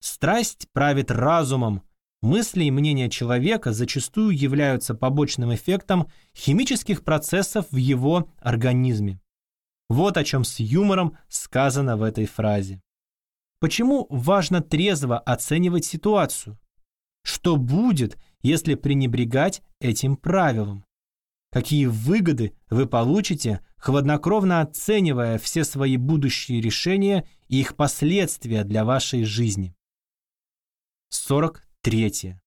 Страсть правит разумом, Мысли и мнения человека зачастую являются побочным эффектом химических процессов в его организме. Вот о чем с юмором сказано в этой фразе. Почему важно трезво оценивать ситуацию? Что будет, если пренебрегать этим правилом? Какие выгоды вы получите, хладнокровно оценивая все свои будущие решения и их последствия для вашей жизни? 40 Третье.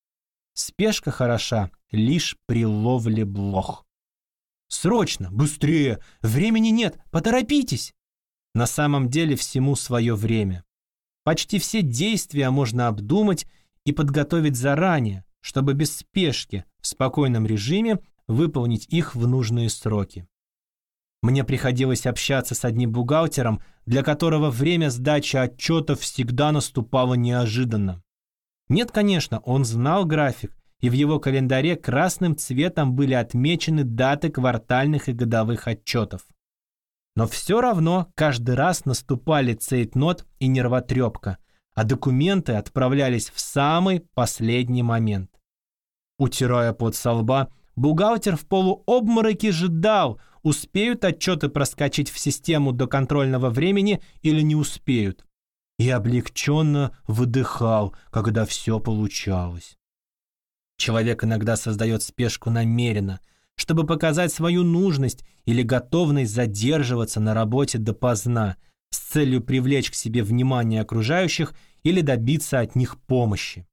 Спешка хороша лишь при ловле блох. Срочно, быстрее, времени нет, поторопитесь. На самом деле всему свое время. Почти все действия можно обдумать и подготовить заранее, чтобы без спешки, в спокойном режиме выполнить их в нужные сроки. Мне приходилось общаться с одним бухгалтером, для которого время сдачи отчетов всегда наступало неожиданно. Нет, конечно, он знал график, и в его календаре красным цветом были отмечены даты квартальных и годовых отчетов. Но все равно каждый раз наступали цейтнот и нервотрепка, а документы отправлялись в самый последний момент. Утирая под со лба, бухгалтер в полуобмороке ждал, успеют отчеты проскочить в систему до контрольного времени или не успеют и облегченно выдыхал, когда все получалось. Человек иногда создает спешку намеренно, чтобы показать свою нужность или готовность задерживаться на работе допоздна с целью привлечь к себе внимание окружающих или добиться от них помощи.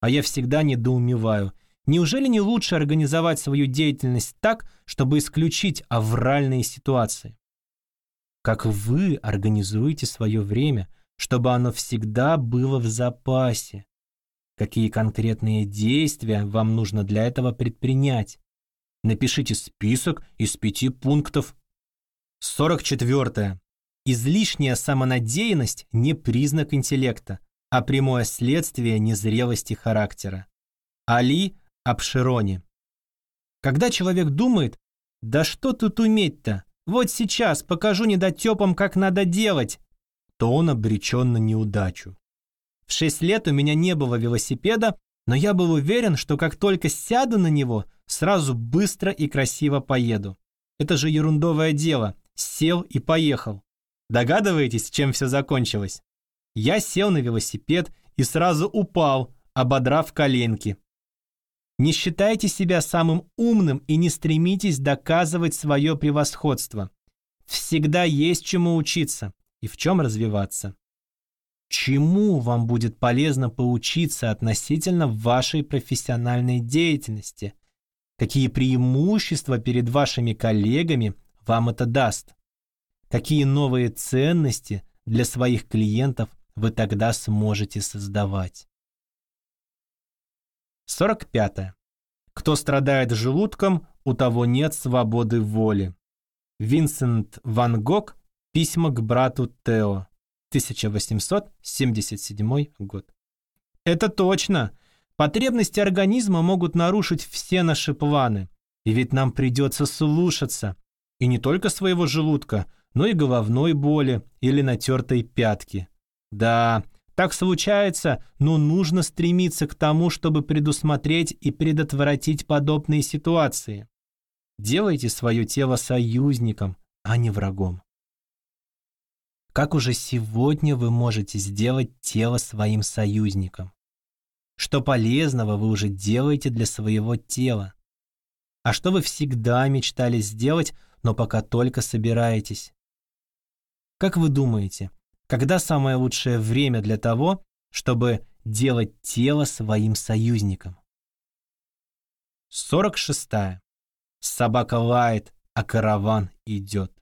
А я всегда недоумеваю, неужели не лучше организовать свою деятельность так, чтобы исключить авральные ситуации? Как вы организуете свое время – чтобы оно всегда было в запасе. Какие конкретные действия вам нужно для этого предпринять? Напишите список из пяти пунктов. 44. Излишняя самонадеянность не признак интеллекта, а прямое следствие незрелости характера. Али об Широне. Когда человек думает, да что тут уметь-то, вот сейчас покажу недотепам, как надо делать, то он обречен на неудачу. В шесть лет у меня не было велосипеда, но я был уверен, что как только сяду на него, сразу быстро и красиво поеду. Это же ерундовое дело. Сел и поехал. Догадываетесь, чем все закончилось? Я сел на велосипед и сразу упал, ободрав коленки. Не считайте себя самым умным и не стремитесь доказывать свое превосходство. Всегда есть чему учиться и в чем развиваться. Чему вам будет полезно поучиться относительно вашей профессиональной деятельности? Какие преимущества перед вашими коллегами вам это даст? Какие новые ценности для своих клиентов вы тогда сможете создавать? 45. Кто страдает желудком, у того нет свободы воли. Винсент Ван Гог. Письма к брату Тео. 1877 год. Это точно. Потребности организма могут нарушить все наши планы. И ведь нам придется слушаться. И не только своего желудка, но и головной боли или натертой пятки. Да, так случается, но нужно стремиться к тому, чтобы предусмотреть и предотвратить подобные ситуации. Делайте свое тело союзником, а не врагом. Как уже сегодня вы можете сделать тело своим союзником? Что полезного вы уже делаете для своего тела? А что вы всегда мечтали сделать, но пока только собираетесь? Как вы думаете, когда самое лучшее время для того, чтобы делать тело своим союзником. 46. Собака лает, а караван идет.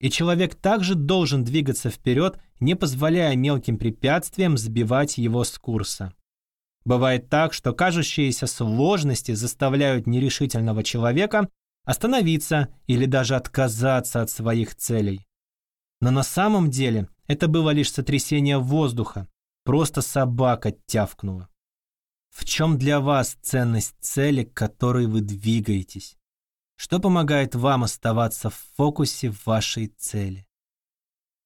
И человек также должен двигаться вперед, не позволяя мелким препятствиям сбивать его с курса. Бывает так, что кажущиеся сложности заставляют нерешительного человека остановиться или даже отказаться от своих целей. Но на самом деле это было лишь сотрясение воздуха, просто собака тявкнула. В чем для вас ценность цели, к которой вы двигаетесь? Что помогает вам оставаться в фокусе вашей цели?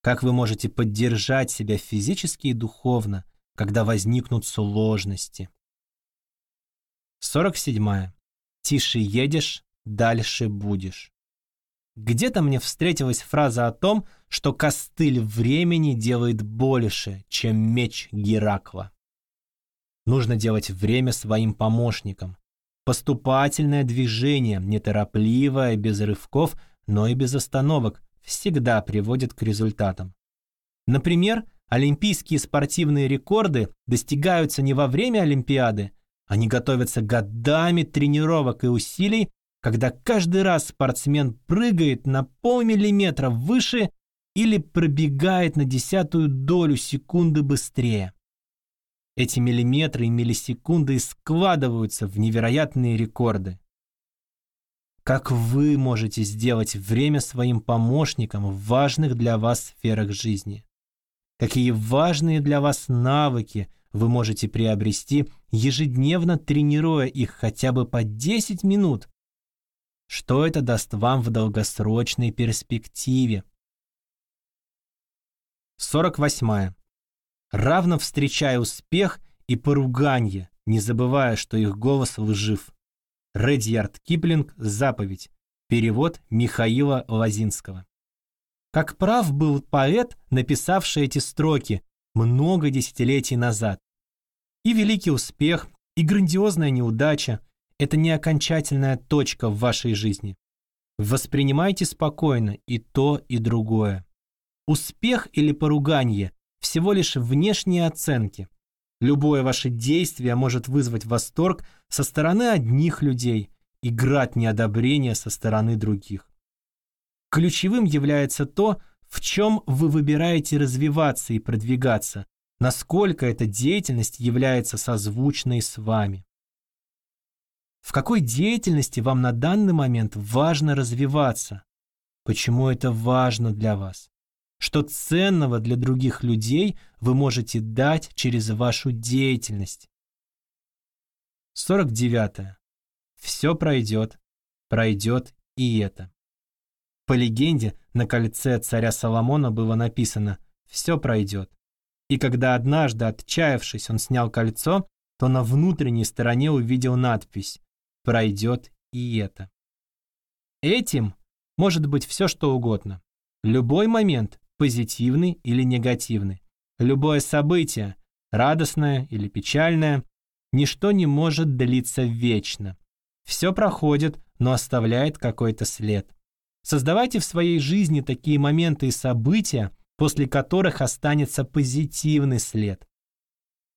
Как вы можете поддержать себя физически и духовно, когда возникнут сложности? 47. Тише едешь, дальше будешь. Где-то мне встретилась фраза о том, что костыль времени делает больше, чем меч Геракла. Нужно делать время своим помощником. Поступательное движение, неторопливое, без рывков, но и без остановок, всегда приводит к результатам. Например, олимпийские спортивные рекорды достигаются не во время Олимпиады, они готовятся годами тренировок и усилий, когда каждый раз спортсмен прыгает на полмиллиметра выше или пробегает на десятую долю секунды быстрее. Эти миллиметры и миллисекунды складываются в невероятные рекорды. Как вы можете сделать время своим помощником в важных для вас сферах жизни? Какие важные для вас навыки вы можете приобрести, ежедневно тренируя их хотя бы по 10 минут что это даст вам в долгосрочной перспективе. 48. Равно встречая успех и поруганье, не забывая, что их голос лжив. Редьярд Киплинг «Заповедь». Перевод Михаила Лазинского. Как прав был поэт, написавший эти строки много десятилетий назад. И великий успех, и грандиозная неудача – это не окончательная точка в вашей жизни. Воспринимайте спокойно и то, и другое. Успех или поругание – всего лишь внешние оценки. Любое ваше действие может вызвать восторг со стороны одних людей и град неодобрения со стороны других. Ключевым является то, в чем вы выбираете развиваться и продвигаться, насколько эта деятельность является созвучной с вами. В какой деятельности вам на данный момент важно развиваться? Почему это важно для вас? Что ценного для других людей вы можете дать через вашу деятельность? 49. Все пройдет, пройдет и это. По легенде, на кольце царя Соломона было написано «Все пройдет». И когда однажды, отчаявшись, он снял кольцо, то на внутренней стороне увидел надпись «Пройдет и это». Этим может быть все, что угодно. Любой момент, позитивный или негативный. Любое событие, радостное или печальное, ничто не может длиться вечно. Все проходит, но оставляет какой-то след. Создавайте в своей жизни такие моменты и события, после которых останется позитивный след.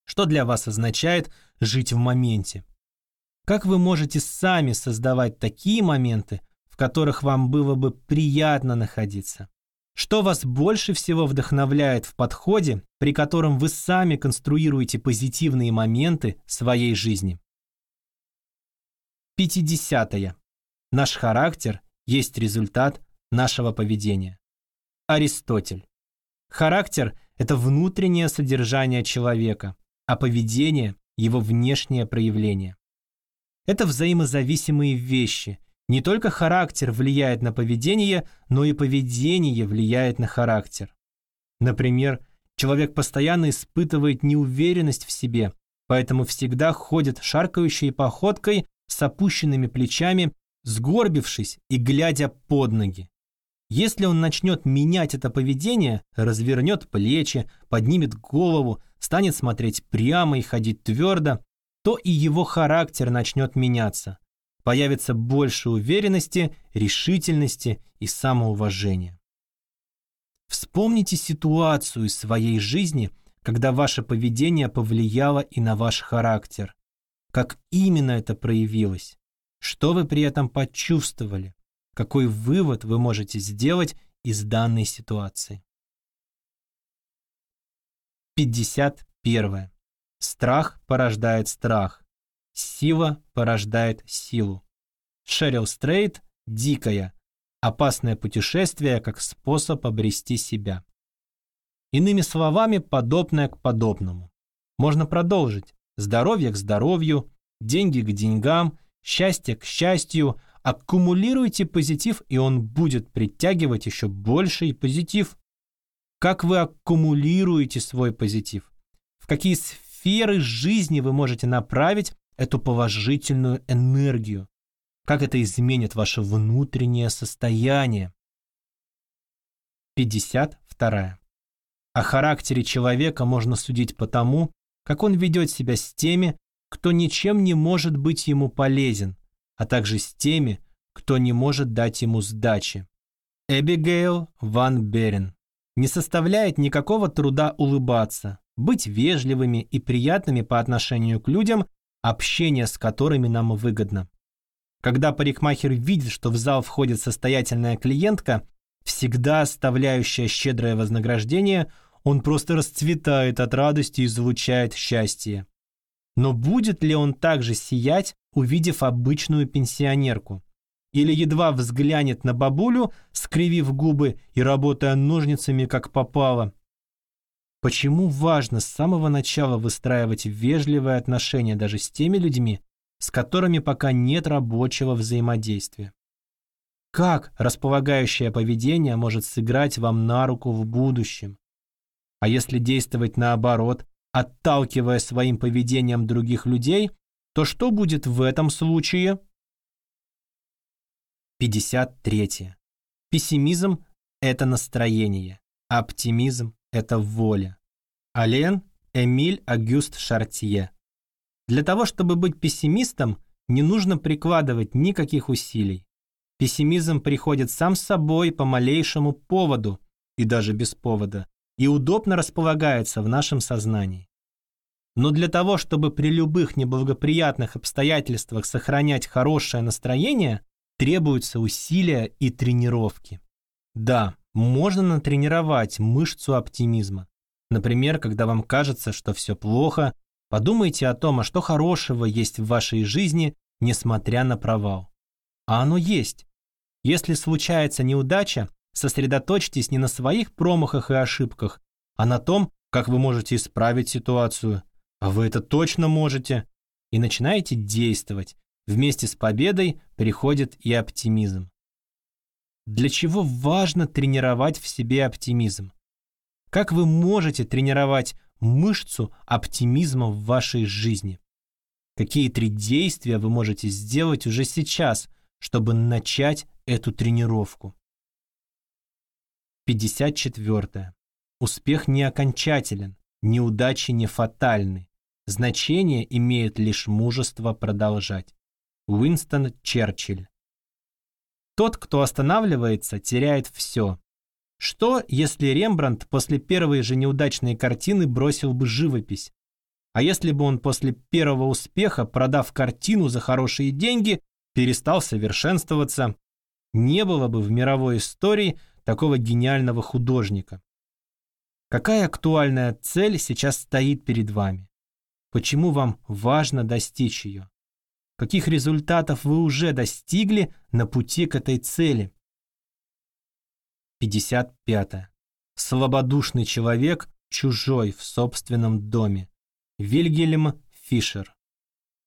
Что для вас означает жить в моменте? Как вы можете сами создавать такие моменты, в которых вам было бы приятно находиться? Что вас больше всего вдохновляет в подходе, при котором вы сами конструируете позитивные моменты своей жизни? 50. -е. Наш характер есть результат нашего поведения. Аристотель. Характер – это внутреннее содержание человека, а поведение – его внешнее проявление. Это взаимозависимые вещи. Не только характер влияет на поведение, но и поведение влияет на характер. Например, человек постоянно испытывает неуверенность в себе, поэтому всегда ходит шаркающей походкой с опущенными плечами, сгорбившись и глядя под ноги. Если он начнет менять это поведение, развернет плечи, поднимет голову, станет смотреть прямо и ходить твердо, то и его характер начнет меняться. Появится больше уверенности, решительности и самоуважения. Вспомните ситуацию из своей жизни, когда ваше поведение повлияло и на ваш характер. Как именно это проявилось? Что вы при этом почувствовали? Какой вывод вы можете сделать из данной ситуации? 51. Страх порождает страх. Сила порождает силу. Шерил Стрейт «Дикая. Опасное путешествие как способ обрести себя». Иными словами, подобное к подобному. Можно продолжить. Здоровье к здоровью, деньги к деньгам, счастье к счастью. Аккумулируйте позитив, и он будет притягивать еще больший позитив. Как вы аккумулируете свой позитив? В какие сферы жизни вы можете направить эту положительную энергию? Как это изменит ваше внутреннее состояние? 52. О характере человека можно судить по тому, как он ведет себя с теми, кто ничем не может быть ему полезен, а также с теми, кто не может дать ему сдачи. Эбигейл Ван Берен. Не составляет никакого труда улыбаться, быть вежливыми и приятными по отношению к людям, общение с которыми нам выгодно. Когда парикмахер видит, что в зал входит состоятельная клиентка, всегда оставляющая щедрое вознаграждение, он просто расцветает от радости и излучает счастье. Но будет ли он также сиять, увидев обычную пенсионерку? Или едва взглянет на бабулю, скривив губы и работая ножницами, как попало? Почему важно с самого начала выстраивать вежливые отношения даже с теми людьми, с которыми пока нет рабочего взаимодействия? Как располагающее поведение может сыграть вам на руку в будущем? А если действовать наоборот, отталкивая своим поведением других людей, то что будет в этом случае? 53. Пессимизм – это настроение, оптимизм – это воля. Ален Эмиль Агюст Шартье. Для того, чтобы быть пессимистом, не нужно прикладывать никаких усилий. Пессимизм приходит сам собой по малейшему поводу, и даже без повода, и удобно располагается в нашем сознании. Но для того, чтобы при любых неблагоприятных обстоятельствах сохранять хорошее настроение, требуются усилия и тренировки. Да, можно натренировать мышцу оптимизма. Например, когда вам кажется, что все плохо, подумайте о том, а что хорошего есть в вашей жизни, несмотря на провал. А оно есть. Если случается неудача, Сосредоточьтесь не на своих промахах и ошибках, а на том, как вы можете исправить ситуацию. А вы это точно можете. и начинаете действовать. Вместе с победой приходит и оптимизм. Для чего важно тренировать в себе оптимизм? Как вы можете тренировать мышцу оптимизма в вашей жизни? Какие три действия вы можете сделать уже сейчас, чтобы начать эту тренировку? 54. Успех не окончателен, неудачи не фатальны. Значение имеет лишь мужество продолжать. Уинстон Черчилль. Тот, кто останавливается, теряет все. Что, если Рембрандт после первой же неудачной картины бросил бы живопись? А если бы он после первого успеха, продав картину за хорошие деньги, перестал совершенствоваться, не было бы в мировой истории такого гениального художника. Какая актуальная цель сейчас стоит перед вами? Почему вам важно достичь ее? Каких результатов вы уже достигли на пути к этой цели? 55. Слабодушный человек чужой в собственном доме. Вильгельм Фишер.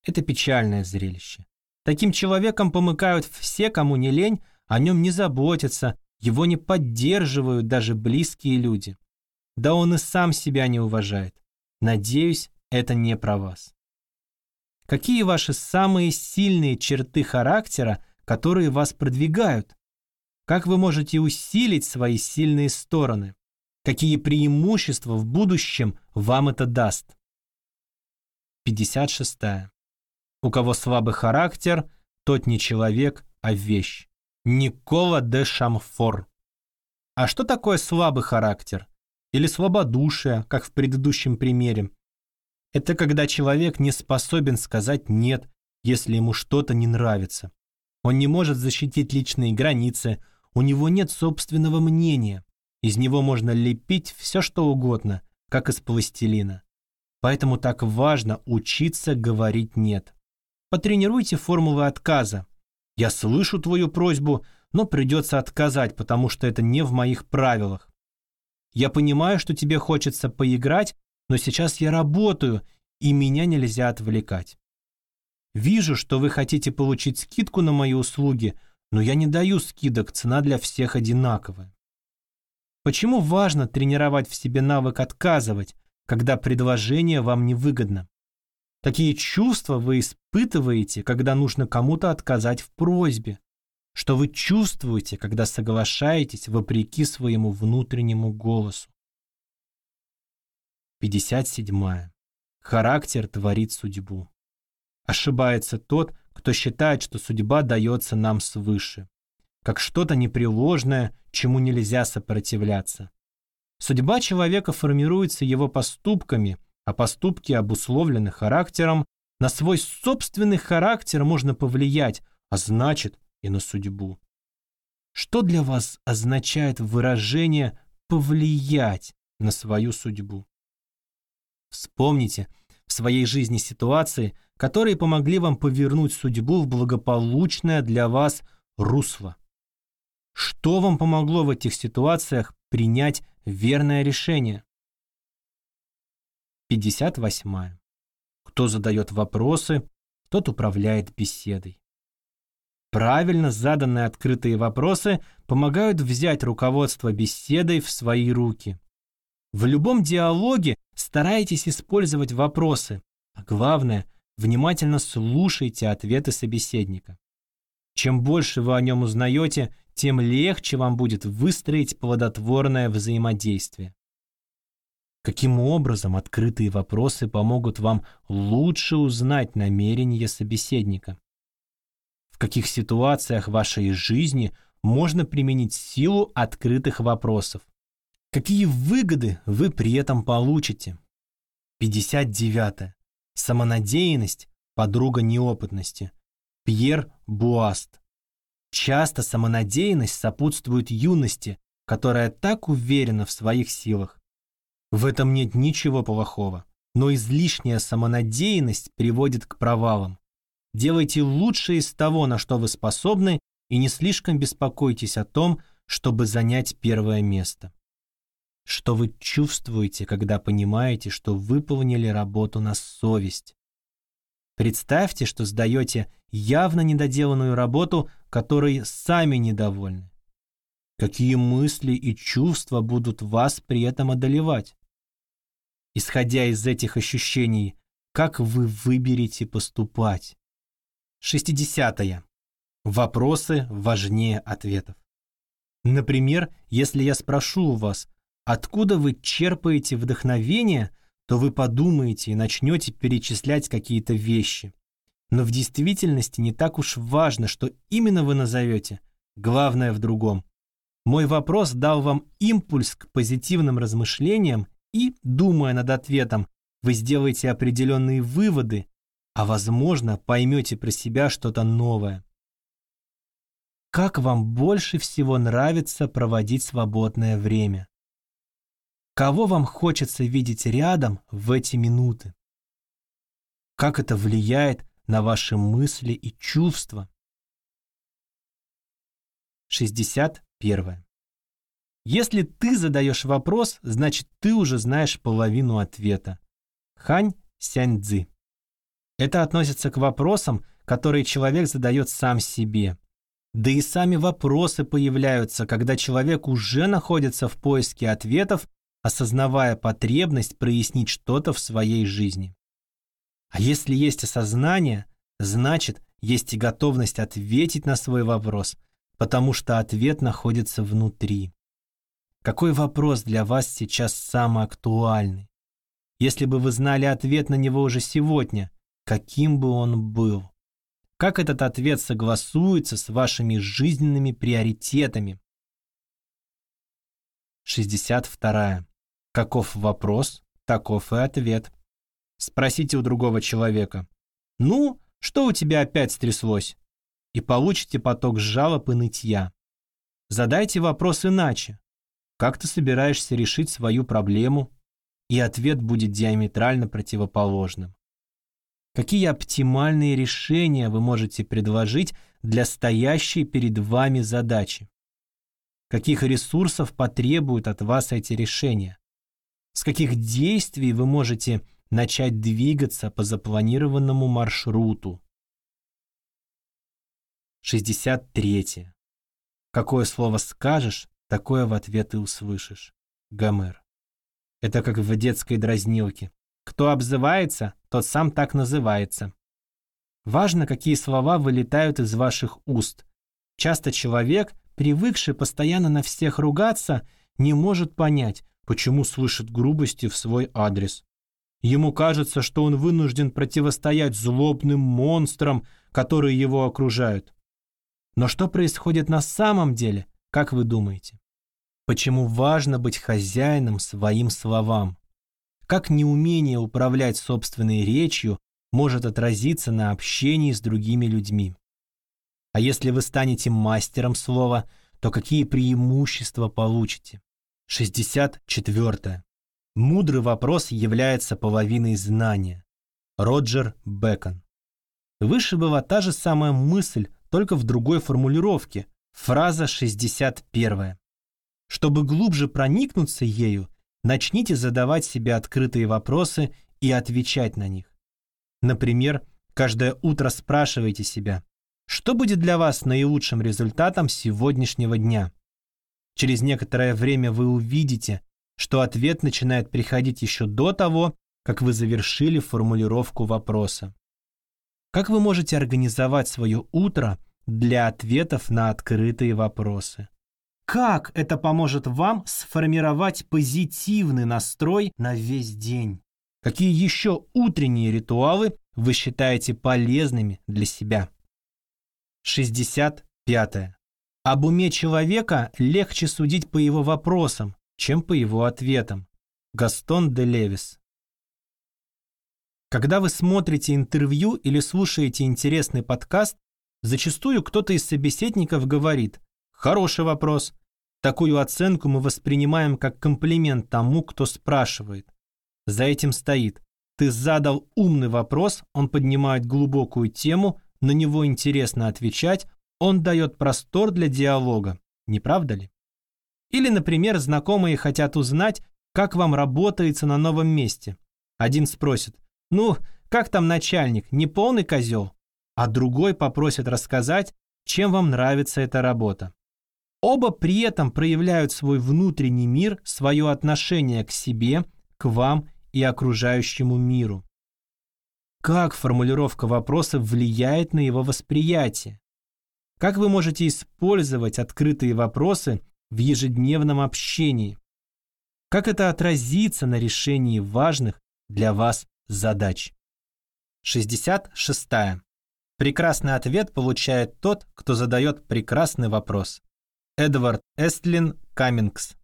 Это печальное зрелище. Таким человеком помыкают все, кому не лень, о нем не заботятся, его не поддерживают даже близкие люди. Да он и сам себя не уважает. Надеюсь, это не про вас. Какие ваши самые сильные черты характера, которые вас продвигают? Как вы можете усилить свои сильные стороны? Какие преимущества в будущем вам это даст? 56. У кого слабый характер, тот не человек, а вещь. Никола де Шамфор. А что такое слабый характер? или слабодушие, как в предыдущем примере. Это когда человек не способен сказать «нет», если ему что-то не нравится. Он не может защитить личные границы, у него нет собственного мнения. Из него можно лепить все, что угодно, как из пластилина. Поэтому так важно учиться говорить «нет». Потренируйте формулы отказа. Я слышу твою просьбу, но придется отказать, потому что это не в моих правилах. Я понимаю, что тебе хочется поиграть, но сейчас я работаю, и меня нельзя отвлекать. Вижу, что вы хотите получить скидку на мои услуги, но я не даю скидок, цена для всех одинаковая. Почему важно тренировать в себе навык отказывать, когда предложение вам невыгодно? Какие чувства вы испытываете, когда нужно кому-то отказать в просьбе? что вы чувствуете, когда соглашаетесь вопреки своему внутреннему голосу. 57. Характер творит судьбу. Ошибается тот, кто считает, что судьба дается нам свыше, как что-то непреложное, чему нельзя сопротивляться. Судьба человека формируется его поступками, а поступки обусловлены характером. На свой собственный характер можно повлиять, а значит, и на судьбу. Что для вас означает выражение «повлиять» на свою судьбу? Вспомните в своей жизни ситуации, которые помогли вам повернуть судьбу в благополучное для вас русло. Что вам помогло в этих ситуациях принять верное решение? 58. Кто задает вопросы, тот управляет беседой. Правильно заданные открытые вопросы помогают взять руководство беседой в свои руки. В любом диалоге старайтесь использовать вопросы, а главное, внимательно слушайте ответы собеседника. Чем больше вы о нем узнаете, тем легче вам будет выстроить плодотворное взаимодействие. Каким образом открытые вопросы помогут вам лучше узнать намерения собеседника? в каких ситуациях вашей жизни можно применить силу открытых вопросов. Какие выгоды вы при этом получите? 59. Самонадеянность – подруга неопытности. Пьер Буаст. Часто самонадеянность сопутствует юности, которая так уверена в своих силах. В этом нет ничего плохого, но излишняя самонадеянность приводит к провалам. Делайте лучшее из того, на что вы способны, и не слишком беспокойтесь о том, чтобы занять первое место. Что вы чувствуете, когда понимаете, что выполнили работу на совесть? Представьте, что сдаете явно недоделанную работу, которой сами недовольны. Какие мысли и чувства будут вас при этом одолевать? Исходя из этих ощущений, как вы выберете поступать? 60. -е. Вопросы важнее ответов. Например, если я спрошу у вас, откуда вы черпаете вдохновение, то вы подумаете и начнете перечислять какие-то вещи. Но в действительности не так уж важно, что именно вы назовете. Главное в другом. Мой вопрос дал вам импульс к позитивным размышлениям и, думая над ответом, вы сделаете определенные выводы, а, возможно, поймете про себя что-то новое. Как вам больше всего нравится проводить свободное время? Кого вам хочется видеть рядом в эти минуты? Как это влияет на ваши мысли и чувства? 61. Если ты задаешь вопрос, значит ты уже знаешь половину ответа. Хань Сяньцзы. Это относится к вопросам, которые человек задает сам себе. Да и сами вопросы появляются, когда человек уже находится в поиске ответов осознавая потребность прояснить что-то в своей жизни. А если есть осознание, значит, есть и готовность ответить на свой вопрос, потому что ответ находится внутри. Какой вопрос для вас сейчас самый актуальный? Если бы вы знали ответ на него уже сегодня, каким бы он был? Как этот ответ согласуется с вашими жизненными приоритетами? 62. Каков вопрос, таков и ответ. Спросите у другого человека. «Ну, что у тебя опять стряслось?» И получите поток жалоб и нытья. Задайте вопрос иначе. Как ты собираешься решить свою проблему? И ответ будет диаметрально противоположным. Какие оптимальные решения вы можете предложить для стоящей перед вами задачи? Каких ресурсов потребуют от вас эти решения? с каких действий вы можете начать двигаться по запланированному маршруту. 63. Какое слово скажешь, такое в ответ и услышишь. Гомер. Это как в детской дразнилке. Кто обзывается, тот сам так называется. Важно, какие слова вылетают из ваших уст. Часто человек, привыкший постоянно на всех ругаться, не может понять, почему слышит грубости в свой адрес. Ему кажется, что он вынужден противостоять злобным монстрам, которые его окружают. Но что происходит на самом деле, как вы думаете? Почему важно быть хозяином своим словам? Как неумение управлять собственной речью может отразиться на общении с другими людьми? А если вы станете мастером слова, то какие преимущества получите? 64. Мудрый вопрос является половиной знания. Роджер Бекон. Выше была та же самая мысль, только в другой формулировке. Фраза 61. Чтобы глубже проникнуться ею, начните задавать себе открытые вопросы и отвечать на них. Например, каждое утро спрашивайте себя, что будет для вас наилучшим результатом сегодняшнего дня? Через некоторое время вы увидите, что ответ начинает приходить еще до того, как вы завершили формулировку вопроса. Как вы можете организовать свое утро для ответов на открытые вопросы? Как это поможет вам сформировать позитивный настрой на весь день? Какие еще утренние ритуалы вы считаете полезными для себя? 65. Об уме человека легче судить по его вопросам, чем по его ответам. Гастон де Левис. Когда вы смотрите интервью или слушаете интересный подкаст, зачастую кто-то из собеседников говорит «Хороший вопрос». Такую оценку мы воспринимаем как комплимент тому, кто спрашивает. За этим стоит «Ты задал умный вопрос, он поднимает глубокую тему, на него интересно отвечать, он дает простор для диалога, не правда ли? Или, например, знакомые хотят узнать, как вам работается на новом месте. Один спросит, ну, как там начальник, не полный козел? А другой попросит рассказать, чем вам нравится эта работа. Оба при этом проявляют свой внутренний мир, свое отношение к себе, к вам и окружающему миру. Как формулировка вопроса влияет на его восприятие? Как вы можете использовать открытые вопросы в ежедневном общении? Как это отразится на решении важных для вас задач? 66. Прекрасный ответ получает тот, кто задает прекрасный вопрос. Эдвард Эстлин Каммингс.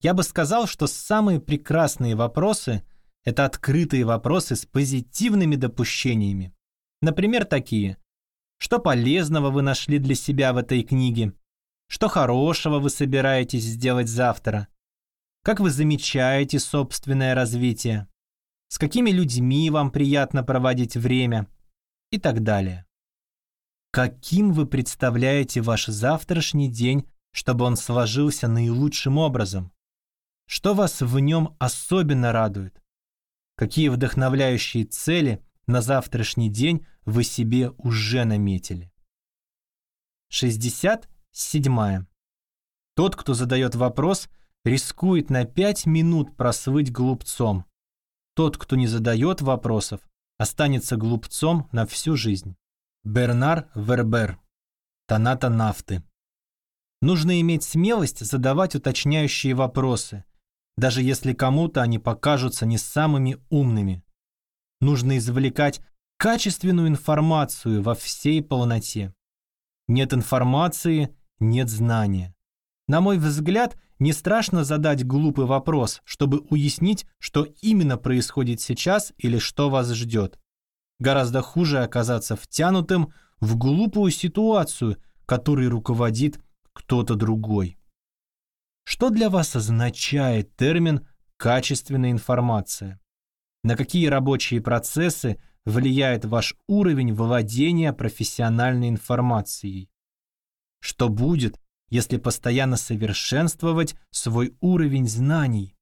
Я бы сказал, что самые прекрасные вопросы – это открытые вопросы с позитивными допущениями. Например, такие. Что полезного вы нашли для себя в этой книге? Что хорошего вы собираетесь сделать завтра? Как вы замечаете собственное развитие? С какими людьми вам приятно проводить время? И так далее. Каким вы представляете ваш завтрашний день, чтобы он сложился наилучшим образом? Что вас в нем особенно радует? Какие вдохновляющие цели на завтрашний день вы себе уже наметили? 67. Тот, кто задает вопрос – рискует на пять минут просвыть глупцом. Тот, кто не задает вопросов, останется глупцом на всю жизнь. Бернар Вербер. Таната нафты. Нужно иметь смелость задавать уточняющие вопросы, даже если кому-то они покажутся не самыми умными. Нужно извлекать качественную информацию во всей полноте. Нет информации – нет знания. На мой взгляд, не страшно задать глупый вопрос, чтобы уяснить, что именно происходит сейчас или что вас ждет. Гораздо хуже оказаться втянутым в глупую ситуацию, которой руководит кто-то другой. Что для вас означает термин «качественная информация»? На какие рабочие процессы влияет ваш уровень владения профессиональной информацией? Что будет, если постоянно совершенствовать свой уровень знаний.